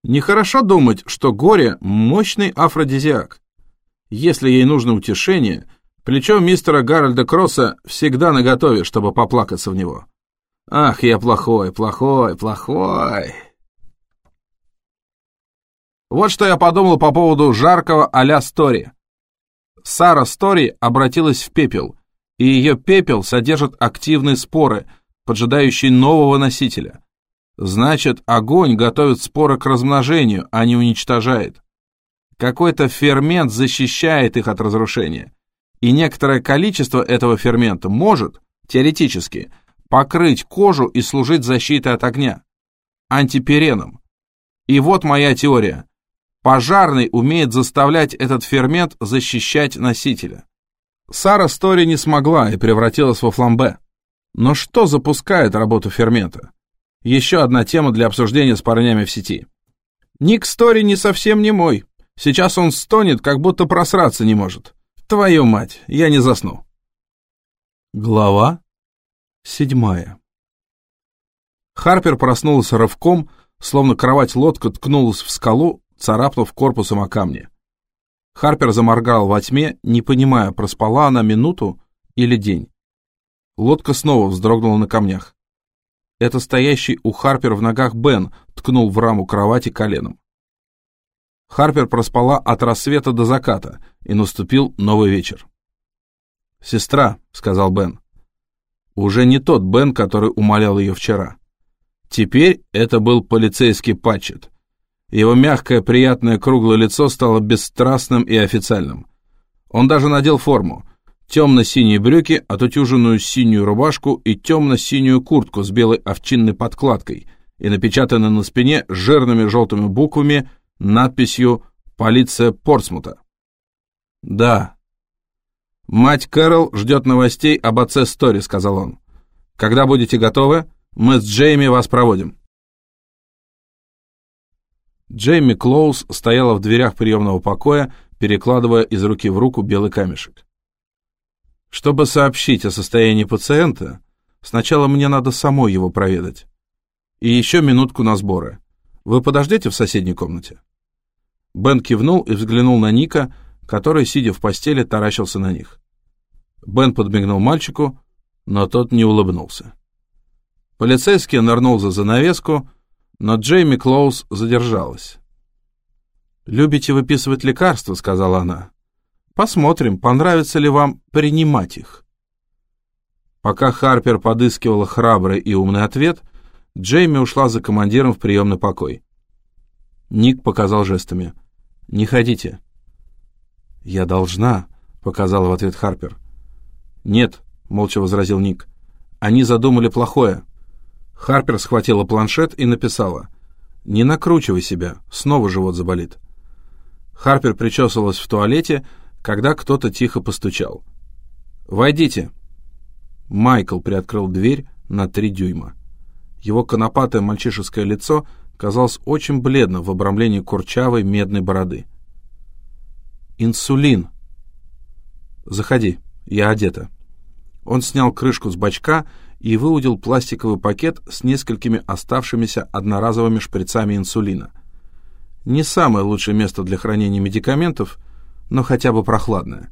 Speaker 1: Нехорошо думать, что горе – мощный афродизиак. Если ей нужно утешение, плечо мистера Гарольда Кросса всегда наготове, чтобы поплакаться в него. Ах, я плохой, плохой, плохой. Вот что я подумал по поводу жаркого а-ля Стори. Сара Стори обратилась в пепел, и ее пепел содержит активные споры, поджидающие нового носителя. Значит, огонь готовит споры к размножению, а не уничтожает. Какой-то фермент защищает их от разрушения. И некоторое количество этого фермента может, теоретически, покрыть кожу и служить защитой от огня. Антипереном. И вот моя теория. Пожарный умеет заставлять этот фермент защищать носителя. Сара Стори не смогла и превратилась во фламбе. Но что запускает работу фермента? Еще одна тема для обсуждения с парнями в сети. Ник Стори не совсем не мой. Сейчас он стонет, как будто просраться не может. Твою мать, я не засну. Глава седьмая. Харпер проснулся рывком, словно кровать-лодка ткнулась в скалу, царапнув корпусом о камни. Харпер заморгал во тьме, не понимая, проспала она минуту или день. Лодка снова вздрогнула на камнях. Это стоящий у Харпер в ногах Бен ткнул в раму кровати коленом. Харпер проспала от рассвета до заката, и наступил новый вечер. «Сестра», — сказал Бен. Уже не тот Бен, который умолял ее вчера. Теперь это был полицейский Патчет. Его мягкое, приятное круглое лицо стало бесстрастным и официальным. Он даже надел форму, темно-синие брюки, отутюженную синюю рубашку и темно-синюю куртку с белой овчинной подкладкой и напечатанной на спине жирными желтыми буквами надписью «Полиция Портсмута». «Да». «Мать Кэрол ждет новостей об отце Стори», — сказал он. «Когда будете готовы, мы с Джейми вас проводим». Джейми Клоуз стояла в дверях приемного покоя, перекладывая из руки в руку белый камешек. Чтобы сообщить о состоянии пациента, сначала мне надо самой его проведать. И еще минутку на сборы. Вы подождете в соседней комнате?» Бен кивнул и взглянул на Ника, который, сидя в постели, таращился на них. Бен подмигнул мальчику, но тот не улыбнулся. Полицейский нырнул за занавеску, но Джейми Клоуз задержалась. «Любите выписывать лекарства?» — сказала она. Посмотрим, понравится ли вам принимать их. Пока Харпер подыскивала храбрый и умный ответ, Джейми ушла за командиром в приемный покой. Ник показал жестами. «Не ходите». «Я должна», — показала в ответ Харпер. «Нет», — молча возразил Ник. «Они задумали плохое». Харпер схватила планшет и написала. «Не накручивай себя, снова живот заболит». Харпер причесывалась в туалете, когда кто-то тихо постучал. «Войдите!» Майкл приоткрыл дверь на три дюйма. Его конопатое мальчишеское лицо казалось очень бледным в обрамлении курчавой медной бороды. «Инсулин!» «Заходи, я одета». Он снял крышку с бачка и выудил пластиковый пакет с несколькими оставшимися одноразовыми шприцами инсулина. Не самое лучшее место для хранения медикаментов — но хотя бы прохладная.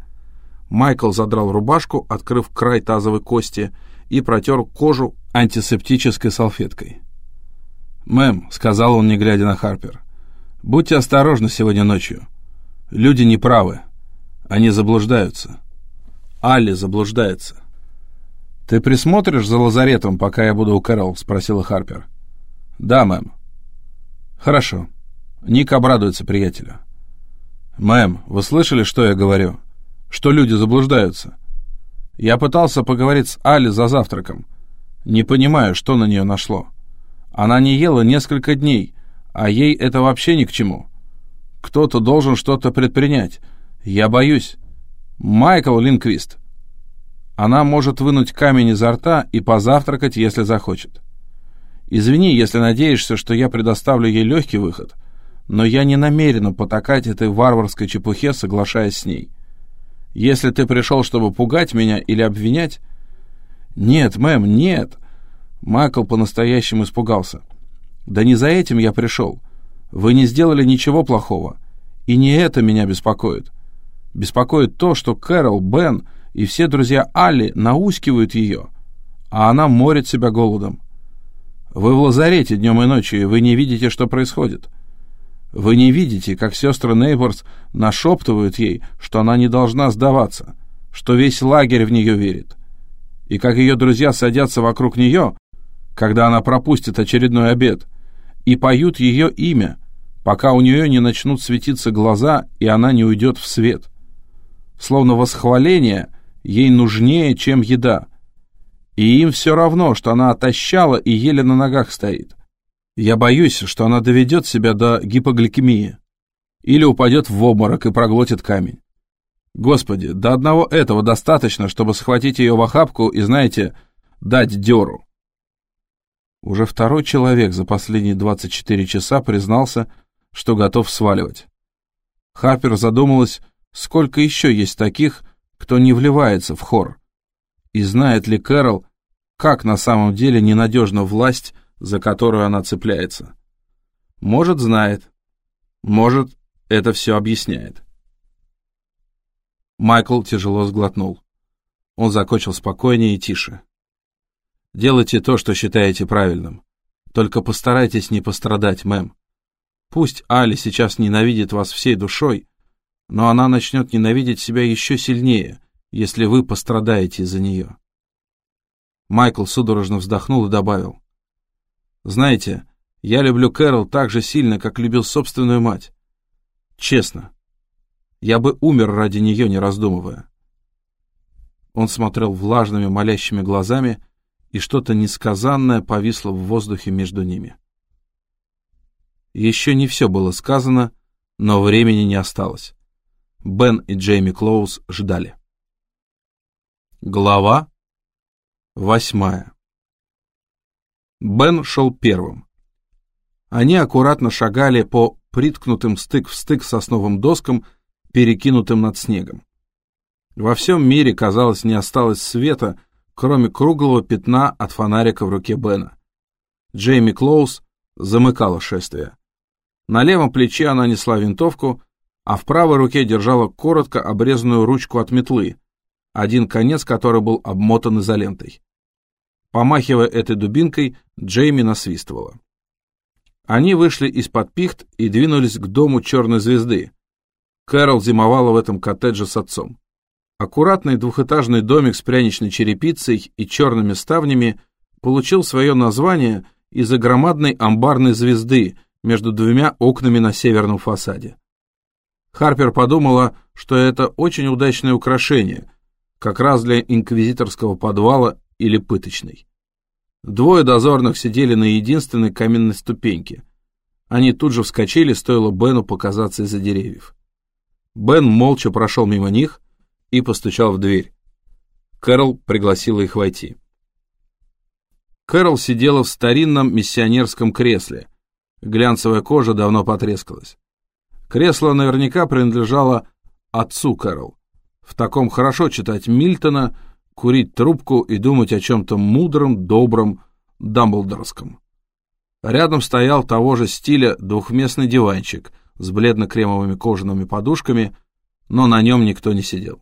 Speaker 1: Майкл задрал рубашку, открыв край тазовой кости, и протер кожу антисептической салфеткой. «Мэм», — сказал он, не глядя на Харпер, — «будьте осторожны сегодня ночью. Люди неправы. Они заблуждаются. Алли заблуждается». «Ты присмотришь за лазаретом, пока я буду у Кэрол?» — спросила Харпер. «Да, мэм». «Хорошо. Ник обрадуется приятелю». «Мэм, вы слышали, что я говорю? Что люди заблуждаются?» Я пытался поговорить с Али за завтраком. Не понимаю, что на нее нашло. Она не ела несколько дней, а ей это вообще ни к чему. Кто-то должен что-то предпринять. Я боюсь. Майкл Линквист. Она может вынуть камень изо рта и позавтракать, если захочет. Извини, если надеешься, что я предоставлю ей легкий выход, но я не намерена потакать этой варварской чепухе, соглашаясь с ней. Если ты пришел, чтобы пугать меня или обвинять... Нет, мэм, нет. Майкл по-настоящему испугался. Да не за этим я пришел. Вы не сделали ничего плохого. И не это меня беспокоит. Беспокоит то, что Кэрол, Бен и все друзья Алли наускивают ее, а она морит себя голодом. Вы в лазарете днем и ночью, и вы не видите, что происходит. Вы не видите, как сестры Нейборс нашептывают ей, что она не должна сдаваться, что весь лагерь в нее верит. И как ее друзья садятся вокруг нее, когда она пропустит очередной обед, и поют ее имя, пока у нее не начнут светиться глаза, и она не уйдет в свет. Словно восхваление ей нужнее, чем еда. И им все равно, что она отощала и еле на ногах стоит. Я боюсь, что она доведет себя до гипогликемии. Или упадет в обморок и проглотит камень. Господи, до одного этого достаточно, чтобы схватить ее в охапку и, знаете, дать дёру. Уже второй человек за последние 24 часа признался, что готов сваливать. Харпер задумалась, сколько еще есть таких, кто не вливается в хор. И знает ли Кэрол, как на самом деле ненадежна власть, за которую она цепляется? Может, знает. Может, это все объясняет. Майкл тяжело сглотнул. Он закончил спокойнее и тише. Делайте то, что считаете правильным. Только постарайтесь не пострадать, мэм. Пусть Али сейчас ненавидит вас всей душой, но она начнет ненавидеть себя еще сильнее, если вы пострадаете из-за нее. Майкл судорожно вздохнул и добавил. «Знаете, я люблю Кэрол так же сильно, как любил собственную мать. Честно. Я бы умер ради нее, не раздумывая». Он смотрел влажными молящими глазами, и что-то несказанное повисло в воздухе между ними. Еще не все было сказано, но времени не осталось. Бен и Джейми Клоуз ждали. Глава восьмая Бен шел первым. Они аккуратно шагали по приткнутым стык в стык сосновым доскам, перекинутым над снегом. Во всем мире, казалось, не осталось света, кроме круглого пятна от фонарика в руке Бена. Джейми Клоуз замыкала шествие. На левом плече она несла винтовку, а в правой руке держала коротко обрезанную ручку от метлы, один конец которой был обмотан изолентой. Помахивая этой дубинкой, Джейми насвистывала. Они вышли из-под пихт и двинулись к дому черной звезды. Кэрол зимовала в этом коттедже с отцом. Аккуратный двухэтажный домик с пряничной черепицей и черными ставнями получил свое название из-за громадной амбарной звезды между двумя окнами на северном фасаде. Харпер подумала, что это очень удачное украшение, как раз для инквизиторского подвала или пыточной. Двое дозорных сидели на единственной каменной ступеньке. Они тут же вскочили, стоило Бену показаться из-за деревьев. Бен молча прошел мимо них, и постучал в дверь. Кэрол пригласила их войти. Кэрол сидела в старинном миссионерском кресле. Глянцевая кожа давно потрескалась. Кресло наверняка принадлежало отцу Кэрол. В таком хорошо читать Мильтона, курить трубку и думать о чем-то мудром, добром, дамблдорском. Рядом стоял того же стиля двухместный диванчик с бледно-кремовыми кожаными подушками, но на нем никто не сидел.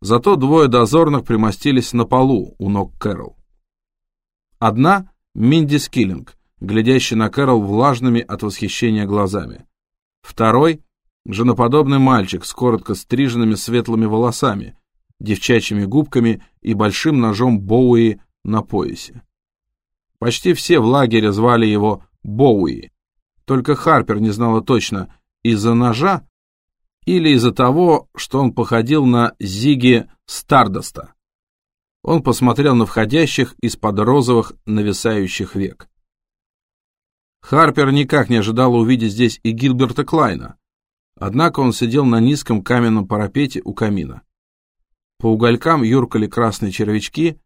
Speaker 1: Зато двое дозорных примостились на полу у ног Кэрол. Одна — Минди Скиллинг, глядящий на Кэрол влажными от восхищения глазами. Второй — женоподобный мальчик с коротко стриженными светлыми волосами, девчачьими губками и большим ножом Боуи на поясе. Почти все в лагере звали его Боуи. Только Харпер не знала точно, из-за ножа или из-за того, что он походил на Зиги Стардаста. Он посмотрел на входящих из-под розовых нависающих век. Харпер никак не ожидал увидеть здесь и Гилберта Клайна, однако он сидел на низком каменном парапете у камина. По уголькам юркали красные червячки,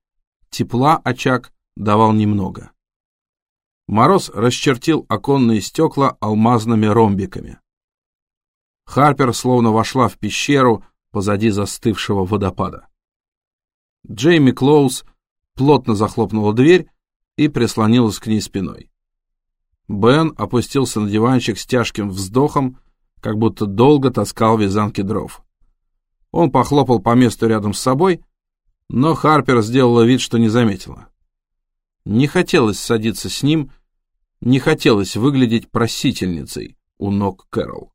Speaker 1: тепла очаг давал немного. Мороз расчертил оконные стекла алмазными ромбиками. Харпер словно вошла в пещеру позади застывшего водопада. Джейми Клоуз плотно захлопнула дверь и прислонилась к ней спиной. Бен опустился на диванчик с тяжким вздохом, как будто долго таскал вязанки дров. Он похлопал по месту рядом с собой, но Харпер сделала вид, что не заметила. Не хотелось садиться с ним, не хотелось выглядеть просительницей у ног Кэрол.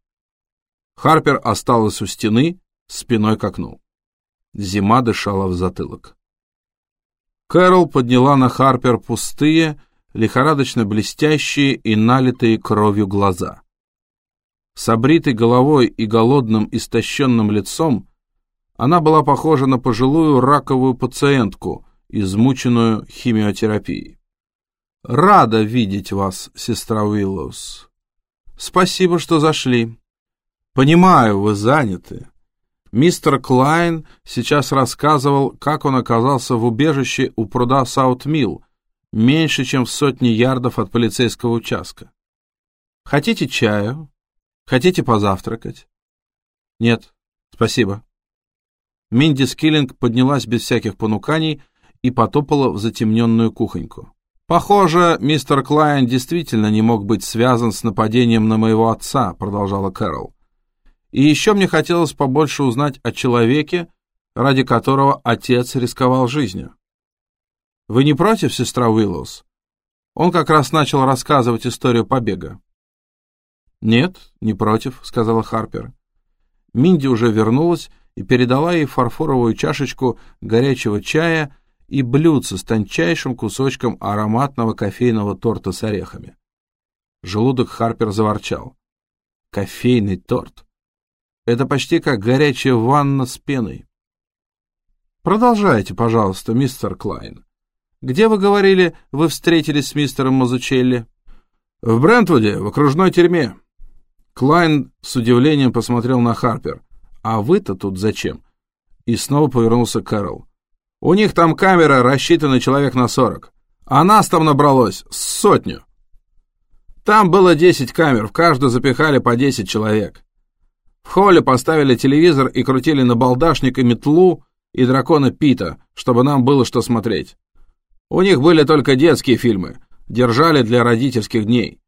Speaker 1: Харпер осталась у стены, спиной к окну. Зима дышала в затылок. Кэрол подняла на Харпер пустые, лихорадочно блестящие и налитые кровью глаза. С обритой головой и голодным истощенным лицом она была похожа на пожилую раковую пациентку, измученную химиотерапией. «Рада видеть вас, сестра Уиллоус. Спасибо, что зашли. Понимаю, вы заняты. Мистер Клайн сейчас рассказывал, как он оказался в убежище у пруда Саут-Милл, меньше, чем в сотне ярдов от полицейского участка. Хотите чаю? Хотите позавтракать? Нет, спасибо. Минди Скиллинг поднялась без всяких понуканий и потопала в затемненную кухоньку. «Похоже, мистер Клайн действительно не мог быть связан с нападением на моего отца», — продолжала Кэрол. «И еще мне хотелось побольше узнать о человеке, ради которого отец рисковал жизнью. Вы не против, сестра Уиллоус? Он как раз начал рассказывать историю побега». «Нет, не против», — сказала Харпер. Минди уже вернулась и передала ей фарфоровую чашечку горячего чая и блюдце с тончайшим кусочком ароматного кофейного торта с орехами. Желудок Харпер заворчал. Кофейный торт. Это почти как горячая ванна с пеной. Продолжайте, пожалуйста, мистер Клайн. Где, вы говорили, вы встретились с мистером Мазучелли? В Брентвуде, в окружной тюрьме. Клайн с удивлением посмотрел на Харпер. «А вы-то тут зачем?» И снова повернулся к Кэрол. «У них там камера рассчитана человек на сорок, а нас там набралось сотню. Там было десять камер, в каждую запихали по десять человек. В холле поставили телевизор и крутили на балдашник и метлу, и дракона Пита, чтобы нам было что смотреть. У них были только детские фильмы, держали для родительских дней.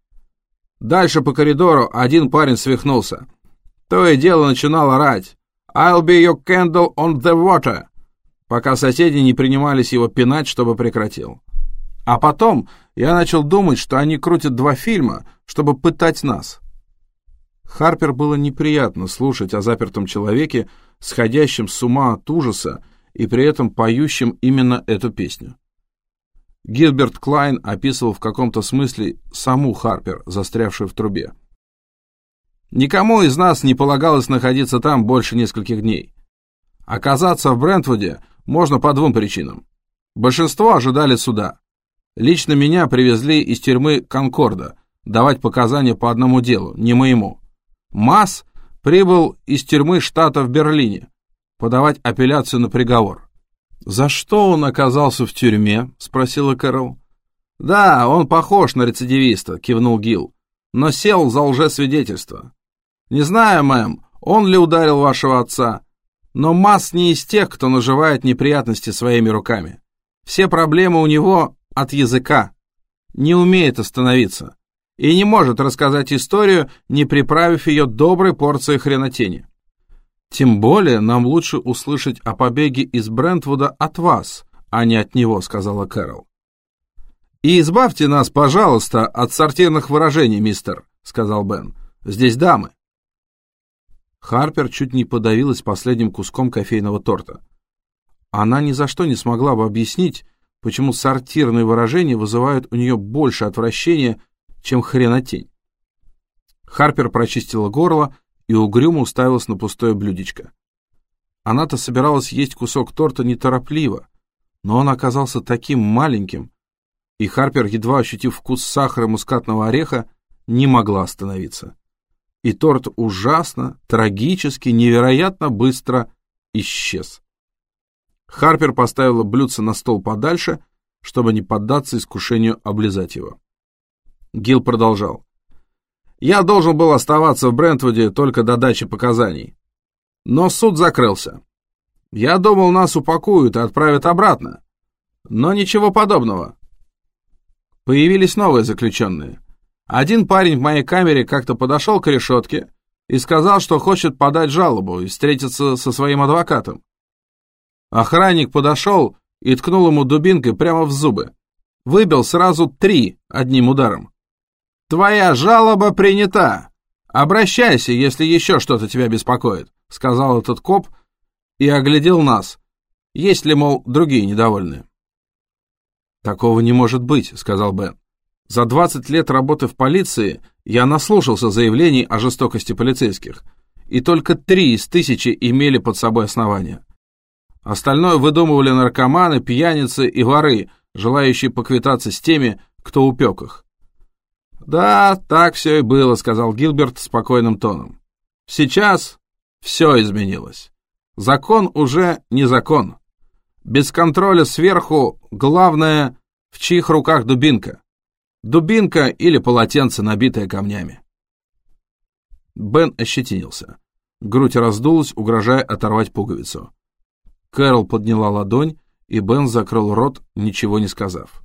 Speaker 1: Дальше по коридору один парень свихнулся. То и дело начинал орать «I'll be your candle on the water», пока соседи не принимались его пинать, чтобы прекратил. А потом я начал думать, что они крутят два фильма, чтобы пытать нас. Харпер было неприятно слушать о запертом человеке, сходящем с ума от ужаса и при этом поющем именно эту песню. Гилберт Клайн описывал в каком-то смысле саму Харпер, застрявшую в трубе. Никому из нас не полагалось находиться там больше нескольких дней. Оказаться в Брентвуде можно по двум причинам. Большинство ожидали суда. Лично меня привезли из тюрьмы Конкорда, давать показания по одному делу, не моему. Масс прибыл из тюрьмы штата в Берлине, подавать апелляцию на приговор. «За что он оказался в тюрьме?» — спросила Кэрол. «Да, он похож на рецидивиста», — кивнул Гил, «но сел за лжесвидетельство. Не знаю, мэм, он ли ударил вашего отца, но Масс не из тех, кто наживает неприятности своими руками. Все проблемы у него от языка. Не умеет остановиться. И не может рассказать историю, не приправив ее доброй порцией хренотени. Тем более нам лучше услышать о побеге из Брентвуда от вас, а не от него, сказала Кэрол. И избавьте нас, пожалуйста, от сортирных выражений, мистер, сказал Бен. Здесь дамы. Харпер чуть не подавилась последним куском кофейного торта. Она ни за что не смогла бы объяснить, почему сортирные выражения вызывают у нее больше отвращения, чем хренотень. Харпер прочистила горло и угрюмо уставилась на пустое блюдечко. Она-то собиралась есть кусок торта неторопливо, но он оказался таким маленьким, и Харпер, едва ощутив вкус сахара мускатного ореха, не могла остановиться и торт ужасно, трагически, невероятно быстро исчез. Харпер поставила блюдце на стол подальше, чтобы не поддаться искушению облизать его. Гил продолжал. «Я должен был оставаться в Брентвуде только до дачи показаний. Но суд закрылся. Я думал, нас упакуют и отправят обратно. Но ничего подобного. Появились новые заключенные. Один парень в моей камере как-то подошел к решетке и сказал, что хочет подать жалобу и встретиться со своим адвокатом. Охранник подошел и ткнул ему дубинкой прямо в зубы. Выбил сразу три одним ударом. «Твоя жалоба принята! Обращайся, если еще что-то тебя беспокоит», — сказал этот коп и оглядел нас. Есть ли, мол, другие недовольные? «Такого не может быть», — сказал Бен. «За 20 лет работы в полиции я наслушался заявлений о жестокости полицейских, и только три из тысячи имели под собой основания. Остальное выдумывали наркоманы, пьяницы и воры, желающие поквитаться с теми, кто упек их. «Да, так все и было», — сказал Гилберт спокойным тоном. «Сейчас все изменилось. Закон уже не закон. Без контроля сверху главное, в чьих руках дубинка. Дубинка или полотенце, набитое камнями. Бен ощетинился. Грудь раздулась, угрожая оторвать пуговицу. Кэрол подняла ладонь, и Бен закрыл рот, ничего не сказав.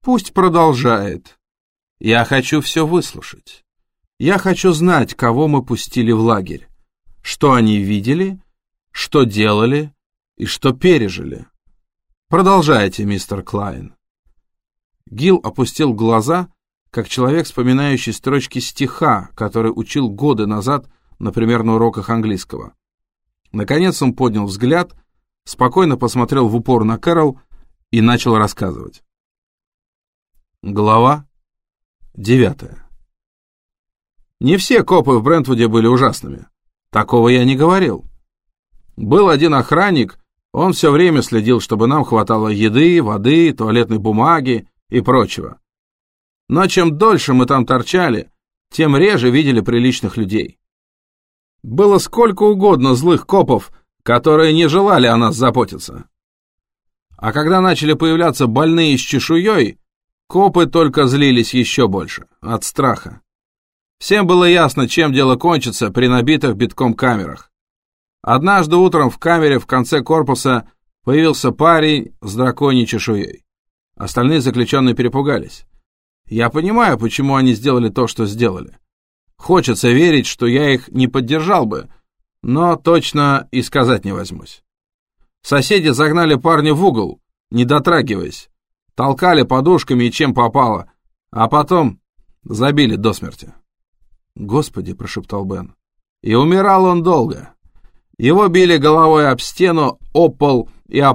Speaker 1: «Пусть продолжает. Я хочу все выслушать. Я хочу знать, кого мы пустили в лагерь, что они видели, что делали, и что пережили. Продолжайте, мистер Клайн. Гил опустил глаза, как человек, вспоминающий строчки стиха, который учил годы назад, например, на уроках английского. Наконец он поднял взгляд, спокойно посмотрел в упор на Кэрол и начал рассказывать. Глава девятая. Не все копы в Брентвуде были ужасными. Такого я не говорил. Был один охранник, он все время следил, чтобы нам хватало еды, воды, туалетной бумаги и прочего. Но чем дольше мы там торчали, тем реже видели приличных людей. Было сколько угодно злых копов, которые не желали о нас заботиться. А когда начали появляться больные с чешуей, копы только злились еще больше, от страха. Всем было ясно, чем дело кончится при набитых битком камерах. Однажды утром в камере в конце корпуса появился парень с драконьей чешуей. Остальные заключенные перепугались. Я понимаю, почему они сделали то, что сделали. Хочется верить, что я их не поддержал бы, но точно и сказать не возьмусь. Соседи загнали парня в угол, не дотрагиваясь, толкали подушками и чем попало, а потом забили до смерти. «Господи!» — прошептал Бен. «И умирал он долго. Его били головой об стену, об и о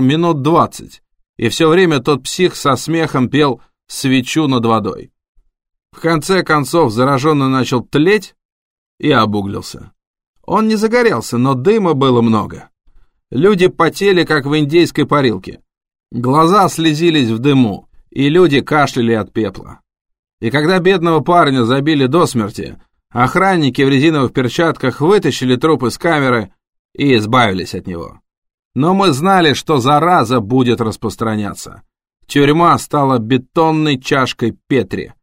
Speaker 1: минут двадцать, и все время тот псих со смехом пел свечу над водой. В конце концов зараженный начал тлеть и обуглился. Он не загорелся, но дыма было много. Люди потели, как в индейской парилке. Глаза слезились в дыму, и люди кашляли от пепла. И когда бедного парня забили до смерти, Охранники в резиновых перчатках вытащили труп из камеры и избавились от него. Но мы знали, что зараза будет распространяться. Тюрьма стала бетонной чашкой Петри.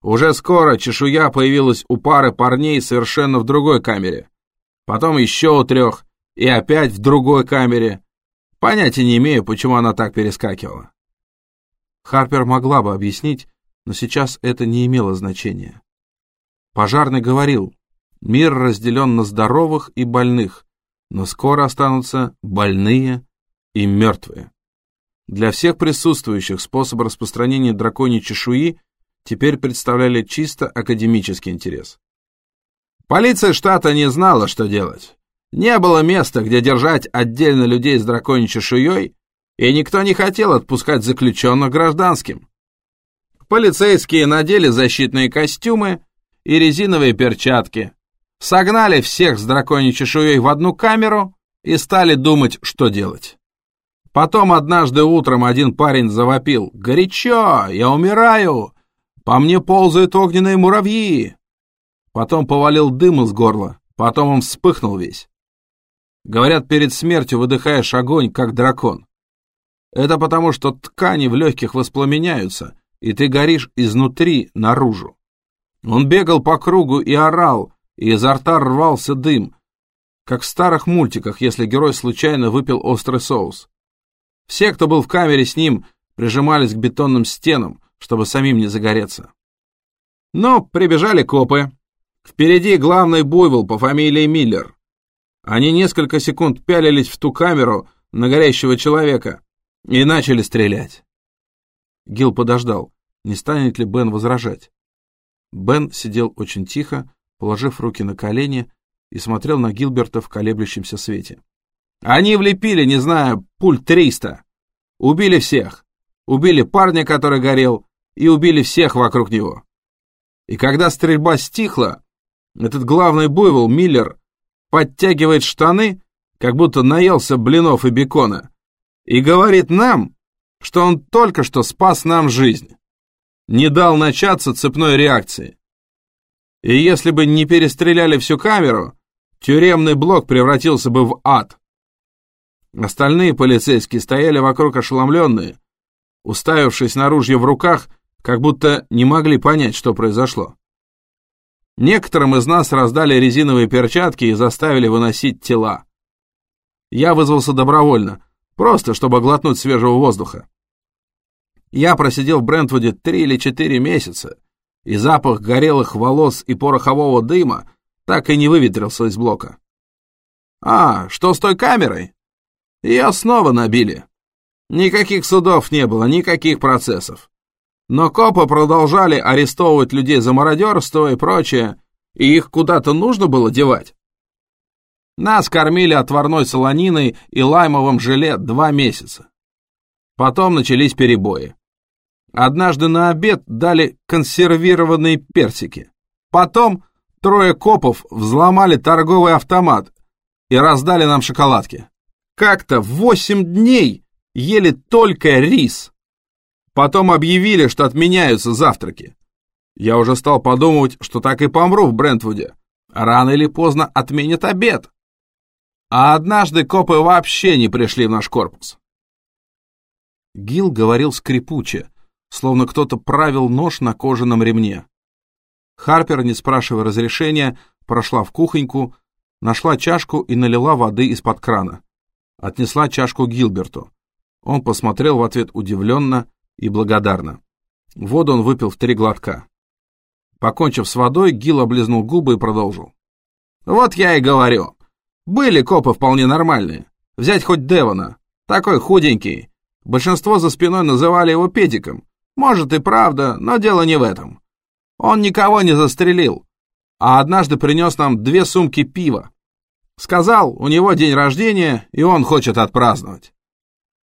Speaker 1: Уже скоро чешуя появилась у пары парней совершенно в другой камере. Потом еще у трех, и опять в другой камере. Понятия не имею, почему она так перескакивала. Харпер могла бы объяснить, но сейчас это не имело значения. Пожарный говорил, мир разделен на здоровых и больных, но скоро останутся больные и мертвые. Для всех присутствующих способ распространения драконьей чешуи теперь представляли чисто академический интерес. Полиция штата не знала, что делать. Не было места, где держать отдельно людей с драконьей чешуей, и никто не хотел отпускать заключенных гражданским. Полицейские надели защитные костюмы и резиновые перчатки. Согнали всех с драконьей чешуей в одну камеру и стали думать, что делать. Потом однажды утром один парень завопил «Горячо! Я умираю! По мне ползают огненные муравьи!» Потом повалил дым из горла, потом он вспыхнул весь. Говорят, перед смертью выдыхаешь огонь, как дракон. Это потому, что ткани в легких воспламеняются, и ты горишь изнутри наружу. Он бегал по кругу и орал, и изо рта рвался дым, как в старых мультиках, если герой случайно выпил острый соус. Все, кто был в камере с ним, прижимались к бетонным стенам, чтобы самим не загореться. Но прибежали копы. Впереди главный буйвол по фамилии Миллер. Они несколько секунд пялились в ту камеру на горящего человека и начали стрелять. Гил подождал, не станет ли Бен возражать. Бен сидел очень тихо, положив руки на колени, и смотрел на Гилберта в колеблющемся свете. «Они влепили, не знаю, пуль триста. Убили всех. Убили парня, который горел, и убили всех вокруг него. И когда стрельба стихла, этот главный буйвол, Миллер, подтягивает штаны, как будто наелся блинов и бекона, и говорит нам, что он только что спас нам жизнь. Не дал начаться цепной реакции. И если бы не перестреляли всю камеру, тюремный блок превратился бы в ад. Остальные полицейские стояли вокруг ошеломленные, уставившись на ружье в руках, как будто не могли понять, что произошло. Некоторым из нас раздали резиновые перчатки и заставили выносить тела. Я вызвался добровольно, просто чтобы глотнуть свежего воздуха. Я просидел в Брентвуде три или четыре месяца, и запах горелых волос и порохового дыма так и не выветрился из блока. А, что с той камерой? Ее снова набили. Никаких судов не было, никаких процессов. Но копы продолжали арестовывать людей за мародерство и прочее, и их куда-то нужно было девать. Нас кормили отварной солониной и лаймовым желе два месяца. Потом начались перебои. Однажды на обед дали консервированные персики. Потом трое копов взломали торговый автомат и раздали нам шоколадки. Как-то восемь дней ели только рис. Потом объявили, что отменяются завтраки. Я уже стал подумывать, что так и помру в Брентвуде. Рано или поздно отменят обед. А однажды копы вообще не пришли в наш корпус. Гил говорил скрипуче, словно кто-то правил нож на кожаном ремне. Харпер, не спрашивая разрешения, прошла в кухоньку, нашла чашку и налила воды из-под крана. Отнесла чашку Гилберту. Он посмотрел в ответ удивленно и благодарно. Воду он выпил в три глотка. Покончив с водой, Гил облизнул губы и продолжил. «Вот я и говорю. Были копы вполне нормальные. Взять хоть Девона. Такой худенький. Большинство за спиной называли его педиком. Может и правда, но дело не в этом. Он никого не застрелил, а однажды принес нам две сумки пива. Сказал, у него день рождения, и он хочет отпраздновать.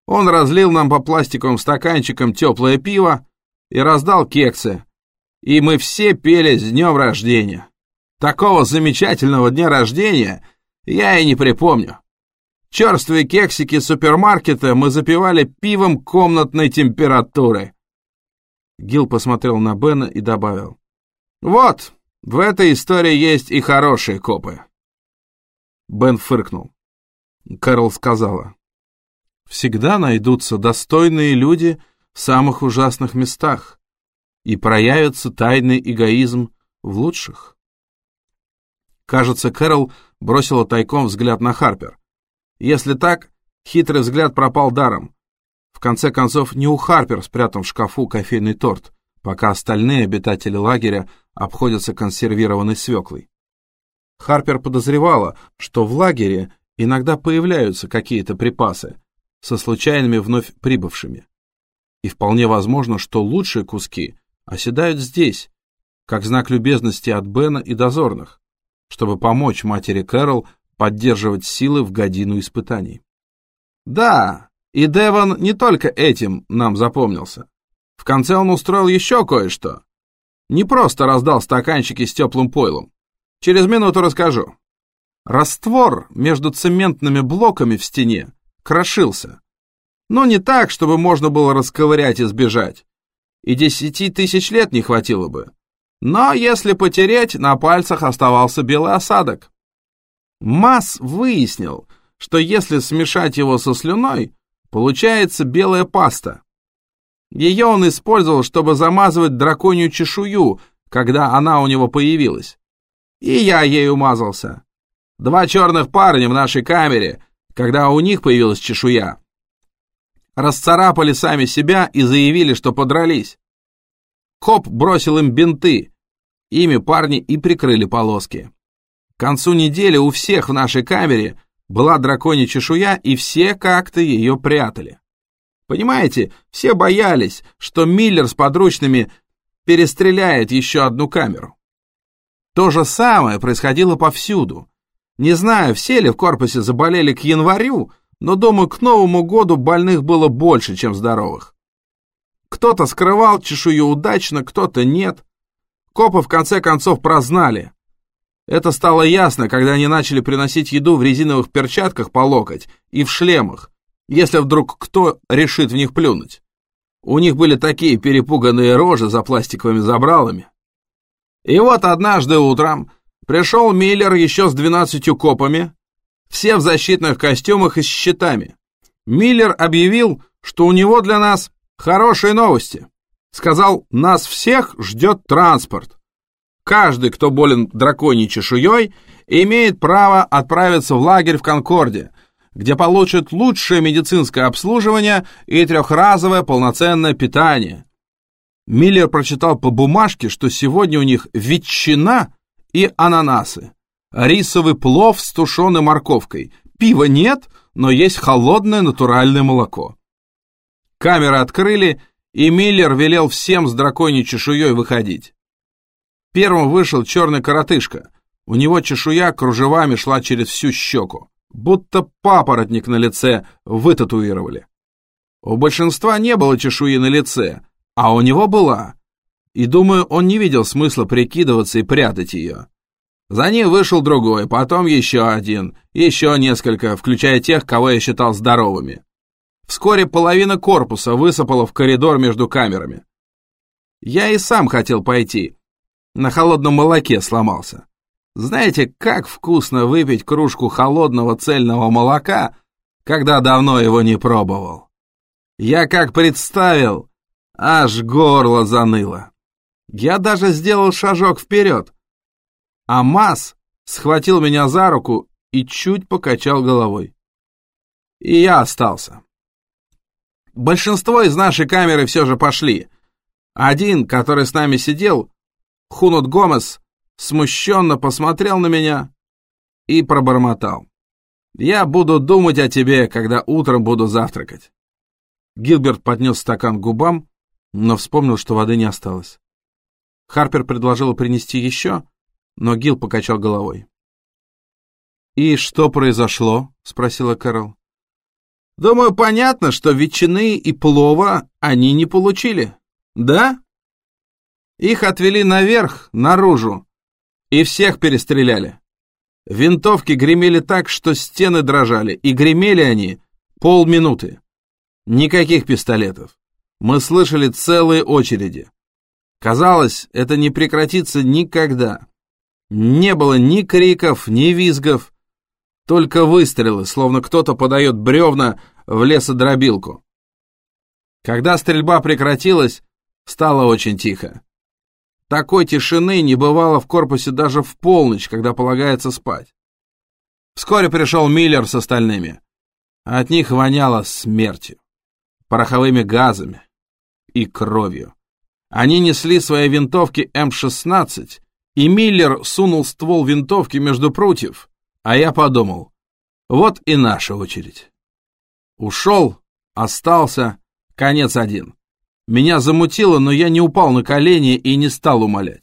Speaker 1: Он разлил нам по пластиковым стаканчикам теплое пиво и раздал кексы. И мы все пели с днем рождения. Такого замечательного дня рождения я и не припомню. Черствые кексики супермаркета мы запивали пивом комнатной температуры. Гил посмотрел на Бена и добавил. «Вот, в этой истории есть и хорошие копы». Бен фыркнул. Кэрол сказала. «Всегда найдутся достойные люди в самых ужасных местах, и проявится тайный эгоизм в лучших». Кажется, Кэрол бросила тайком взгляд на Харпер. Если так, хитрый взгляд пропал даром. В конце концов, не у Харпер спрятан в шкафу кофейный торт, пока остальные обитатели лагеря обходятся консервированной свеклой. Харпер подозревала, что в лагере иногда появляются какие-то припасы со случайными вновь прибывшими. И вполне возможно, что лучшие куски оседают здесь, как знак любезности от Бена и дозорных, чтобы помочь матери Кэрол поддерживать силы в годину испытаний. Да, и Девон не только этим нам запомнился. В конце он устроил еще кое-что. Не просто раздал стаканчики с теплым пойлом. Через минуту расскажу. Раствор между цементными блоками в стене крошился. Но не так, чтобы можно было расковырять и сбежать. И десяти тысяч лет не хватило бы. Но если потереть, на пальцах оставался белый осадок. Масс выяснил, что если смешать его со слюной, получается белая паста. Ее он использовал, чтобы замазывать драконью чешую, когда она у него появилась. И я ею мазался. Два черных парня в нашей камере, когда у них появилась чешуя, расцарапали сами себя и заявили, что подрались. Коп бросил им бинты, ими парни и прикрыли полоски. К концу недели у всех в нашей камере была драконья чешуя, и все как-то ее прятали. Понимаете, все боялись, что Миллер с подручными перестреляет еще одну камеру. То же самое происходило повсюду. Не знаю, все ли в корпусе заболели к январю, но, думаю, к Новому году больных было больше, чем здоровых. Кто-то скрывал чешую удачно, кто-то нет. Копы в конце концов прознали. Это стало ясно, когда они начали приносить еду в резиновых перчатках по локоть и в шлемах, если вдруг кто решит в них плюнуть. У них были такие перепуганные рожи за пластиковыми забралами. И вот однажды утром пришел Миллер еще с двенадцатью копами, все в защитных костюмах и с щитами. Миллер объявил, что у него для нас хорошие новости. Сказал, нас всех ждет транспорт. Каждый, кто болен драконьей чешуей, имеет право отправиться в лагерь в Конкорде, где получит лучшее медицинское обслуживание и трехразовое полноценное питание. Миллер прочитал по бумажке, что сегодня у них ветчина и ананасы рисовый плов с тушеной морковкой. Пива нет, но есть холодное натуральное молоко. Камеры открыли, и Миллер велел всем с драконьей чешуей выходить. Первым вышел черный коротышка. У него чешуя кружевами шла через всю щеку, будто папоротник на лице вытатуировали. У большинства не было чешуи на лице, а у него была. И думаю, он не видел смысла прикидываться и прятать ее. За ним вышел другой, потом еще один, еще несколько, включая тех, кого я считал здоровыми. Вскоре половина корпуса высыпала в коридор между камерами. Я и сам хотел пойти. На холодном молоке сломался. Знаете, как вкусно выпить кружку холодного цельного молока, когда давно его не пробовал. Я как представил, аж горло заныло. Я даже сделал шажок вперед, а Мас схватил меня за руку и чуть покачал головой. И я остался. Большинство из нашей камеры все же пошли. Один, который с нами сидел, Хунут Гомес, смущенно посмотрел на меня и пробормотал. «Я буду думать о тебе, когда утром буду завтракать». Гилберт поднес стакан к губам, но вспомнил, что воды не осталось. Харпер предложила принести еще, но Гил покачал головой. «И что произошло?» — спросила Кэрол. «Думаю, понятно, что ветчины и плова они не получили. Да? Их отвели наверх, наружу, и всех перестреляли. Винтовки гремели так, что стены дрожали, и гремели они полминуты. Никаких пистолетов. Мы слышали целые очереди. Казалось, это не прекратится никогда. Не было ни криков, ни визгов, только выстрелы, словно кто-то подает бревна в лесодробилку. Когда стрельба прекратилась, стало очень тихо. Такой тишины не бывало в корпусе даже в полночь, когда полагается спать. Вскоре пришел Миллер с остальными. От них воняло смертью, пороховыми газами и кровью. Они несли свои винтовки М-16 и Миллер сунул ствол винтовки между прутьев, а я подумал, вот и наша очередь. Ушел, остался, конец один. Меня замутило, но я не упал на колени и не стал умолять.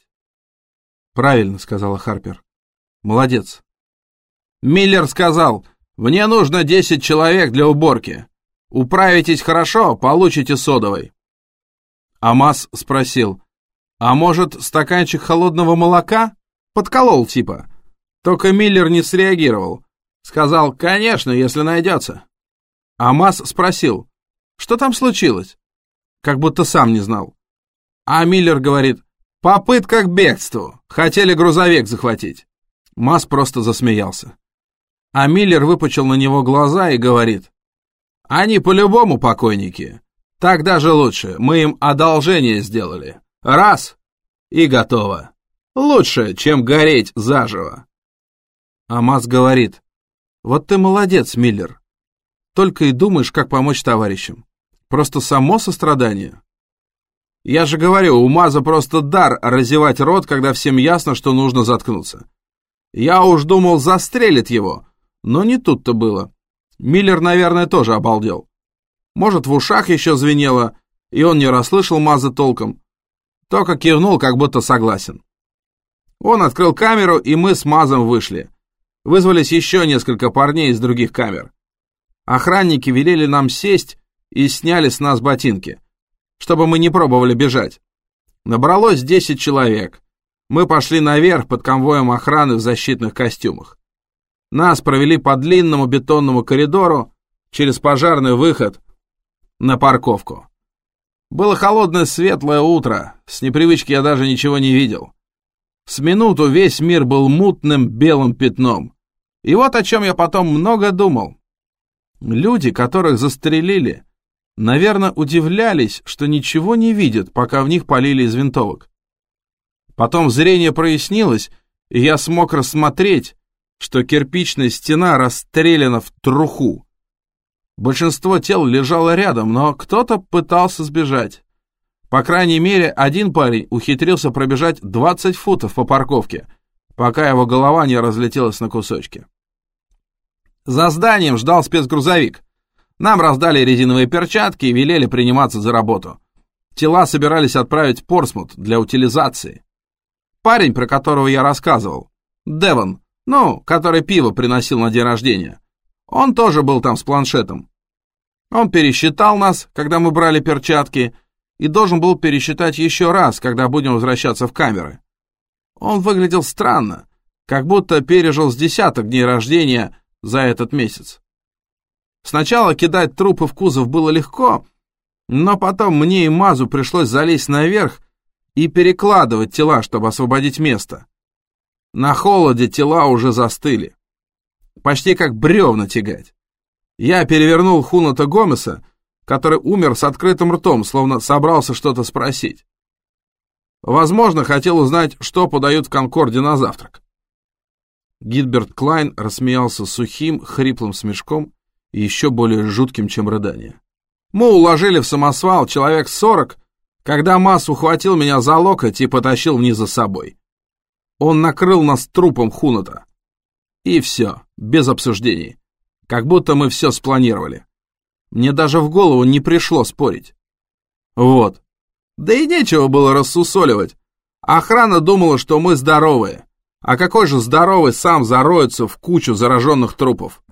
Speaker 1: «Правильно», — сказала Харпер. «Молодец». Миллер сказал, «Мне нужно десять человек для уборки. Управитесь хорошо, получите содовой». Амаз спросил, а может, стаканчик холодного молока? Подколол типа. Только Миллер не среагировал. Сказал, конечно, если найдется. А Масс спросил, что там случилось? Как будто сам не знал. А Миллер говорит, попытка к бегству. Хотели грузовик захватить. Масс просто засмеялся. А Миллер выпучил на него глаза и говорит, «Они по-любому покойники. Так даже лучше, мы им одолжение сделали. Раз — и готово. Лучше, чем гореть заживо». Амаз говорит, «Вот ты молодец, Миллер. Только и думаешь, как помочь товарищам. Просто само сострадание. Я же говорю, у Маза просто дар разевать рот, когда всем ясно, что нужно заткнуться. Я уж думал, застрелит его, но не тут-то было. Миллер, наверное, тоже обалдел. Может, в ушах еще звенело, и он не расслышал Маза толком. Только кивнул, как будто согласен. Он открыл камеру, и мы с Мазом вышли. Вызвались еще несколько парней из других камер. Охранники велели нам сесть и сняли с нас ботинки, чтобы мы не пробовали бежать. Набралось 10 человек. Мы пошли наверх под конвоем охраны в защитных костюмах. Нас провели по длинному бетонному коридору через пожарный выход на парковку. Было холодное светлое утро, с непривычки я даже ничего не видел. С минуту весь мир был мутным белым пятном. И вот о чем я потом много думал. Люди, которых застрелили, наверное, удивлялись, что ничего не видят, пока в них полили из винтовок. Потом зрение прояснилось, и я смог рассмотреть, что кирпичная стена расстреляна в труху. Большинство тел лежало рядом, но кто-то пытался сбежать. По крайней мере, один парень ухитрился пробежать 20 футов по парковке, пока его голова не разлетелась на кусочки. За зданием ждал спецгрузовик. Нам раздали резиновые перчатки и велели приниматься за работу. Тела собирались отправить в Порсмут для утилизации. Парень, про которого я рассказывал, Девон, ну, который пиво приносил на день рождения, он тоже был там с планшетом. Он пересчитал нас, когда мы брали перчатки, и должен был пересчитать еще раз, когда будем возвращаться в камеры. Он выглядел странно, как будто пережил с десяток дней рождения за этот месяц. Сначала кидать трупы в кузов было легко, но потом мне и Мазу пришлось залезть наверх и перекладывать тела, чтобы освободить место. На холоде тела уже застыли. Почти как бревна тягать. Я перевернул Хуната Гомеса, который умер с открытым ртом, словно собрался что-то спросить. Возможно, хотел узнать, что подают в Конкорде на завтрак. Гильберт Клайн рассмеялся сухим, хриплым смешком и еще более жутким, чем рыдание. Мы уложили в самосвал человек сорок, когда Масс ухватил меня за локоть и потащил вниз за собой. Он накрыл нас трупом Хуната. И все, без обсуждений. Как будто мы все спланировали. Мне даже в голову не пришло спорить. Вот. Да и нечего было рассусоливать. Охрана думала, что мы здоровые. А какой же здоровый сам зароется в кучу зараженных трупов?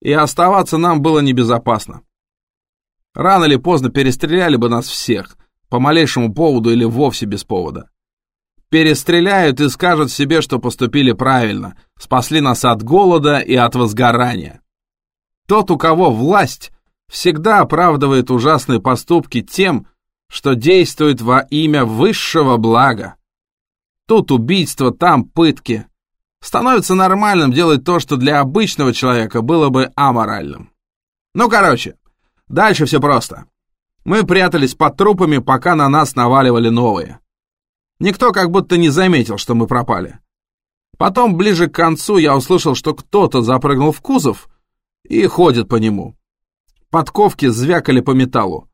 Speaker 1: И оставаться нам было небезопасно. Рано или поздно перестреляли бы нас всех, по малейшему поводу или вовсе без повода. Перестреляют и скажут себе, что поступили правильно, спасли нас от голода и от возгорания. Тот, у кого власть, всегда оправдывает ужасные поступки тем, что действует во имя высшего блага. Тут убийство, там пытки. Становится нормальным делать то, что для обычного человека было бы аморальным. Ну, короче, дальше все просто. Мы прятались под трупами, пока на нас наваливали новые. Никто как будто не заметил, что мы пропали. Потом, ближе к концу, я услышал, что кто-то запрыгнул в кузов и ходит по нему. Подковки звякали по металлу.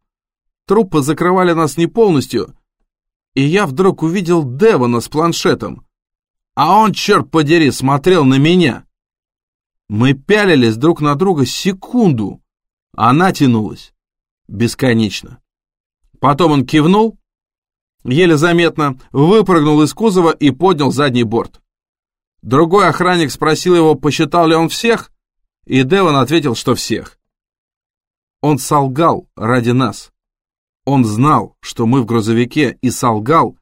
Speaker 1: Трупы закрывали нас не полностью, и я вдруг увидел Девона с планшетом. А он, черт подери, смотрел на меня. Мы пялились друг на друга секунду. Она тянулась. Бесконечно. Потом он кивнул, еле заметно, выпрыгнул из кузова и поднял задний борт. Другой охранник спросил его, посчитал ли он всех, и Девон ответил, что всех. Он солгал ради нас. Он знал, что мы в грузовике, и солгал,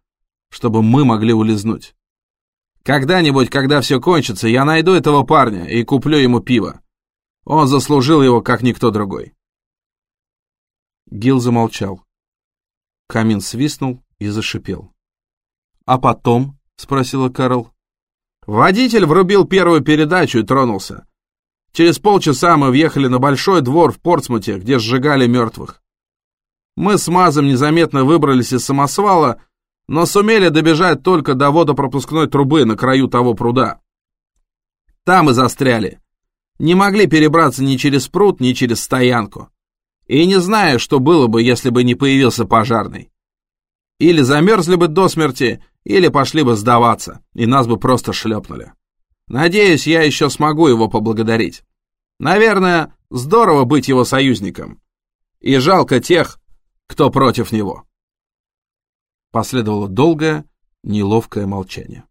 Speaker 1: чтобы мы могли улизнуть. Когда-нибудь, когда все кончится, я найду этого парня и куплю ему пиво. Он заслужил его, как никто другой. Гил замолчал. Камин свистнул и зашипел. «А потом?» — спросила Карл. Водитель врубил первую передачу и тронулся. Через полчаса мы въехали на большой двор в Портсмуте, где сжигали мертвых. Мы с Мазом незаметно выбрались из самосвала, но сумели добежать только до водопропускной трубы на краю того пруда. Там и застряли. Не могли перебраться ни через пруд, ни через стоянку. И не знаю, что было бы, если бы не появился пожарный. Или замерзли бы до смерти, или пошли бы сдаваться, и нас бы просто шлепнули. Надеюсь, я еще смогу его поблагодарить. Наверное, здорово быть его союзником. И жалко тех, кто против него. Последовало долгое, неловкое молчание.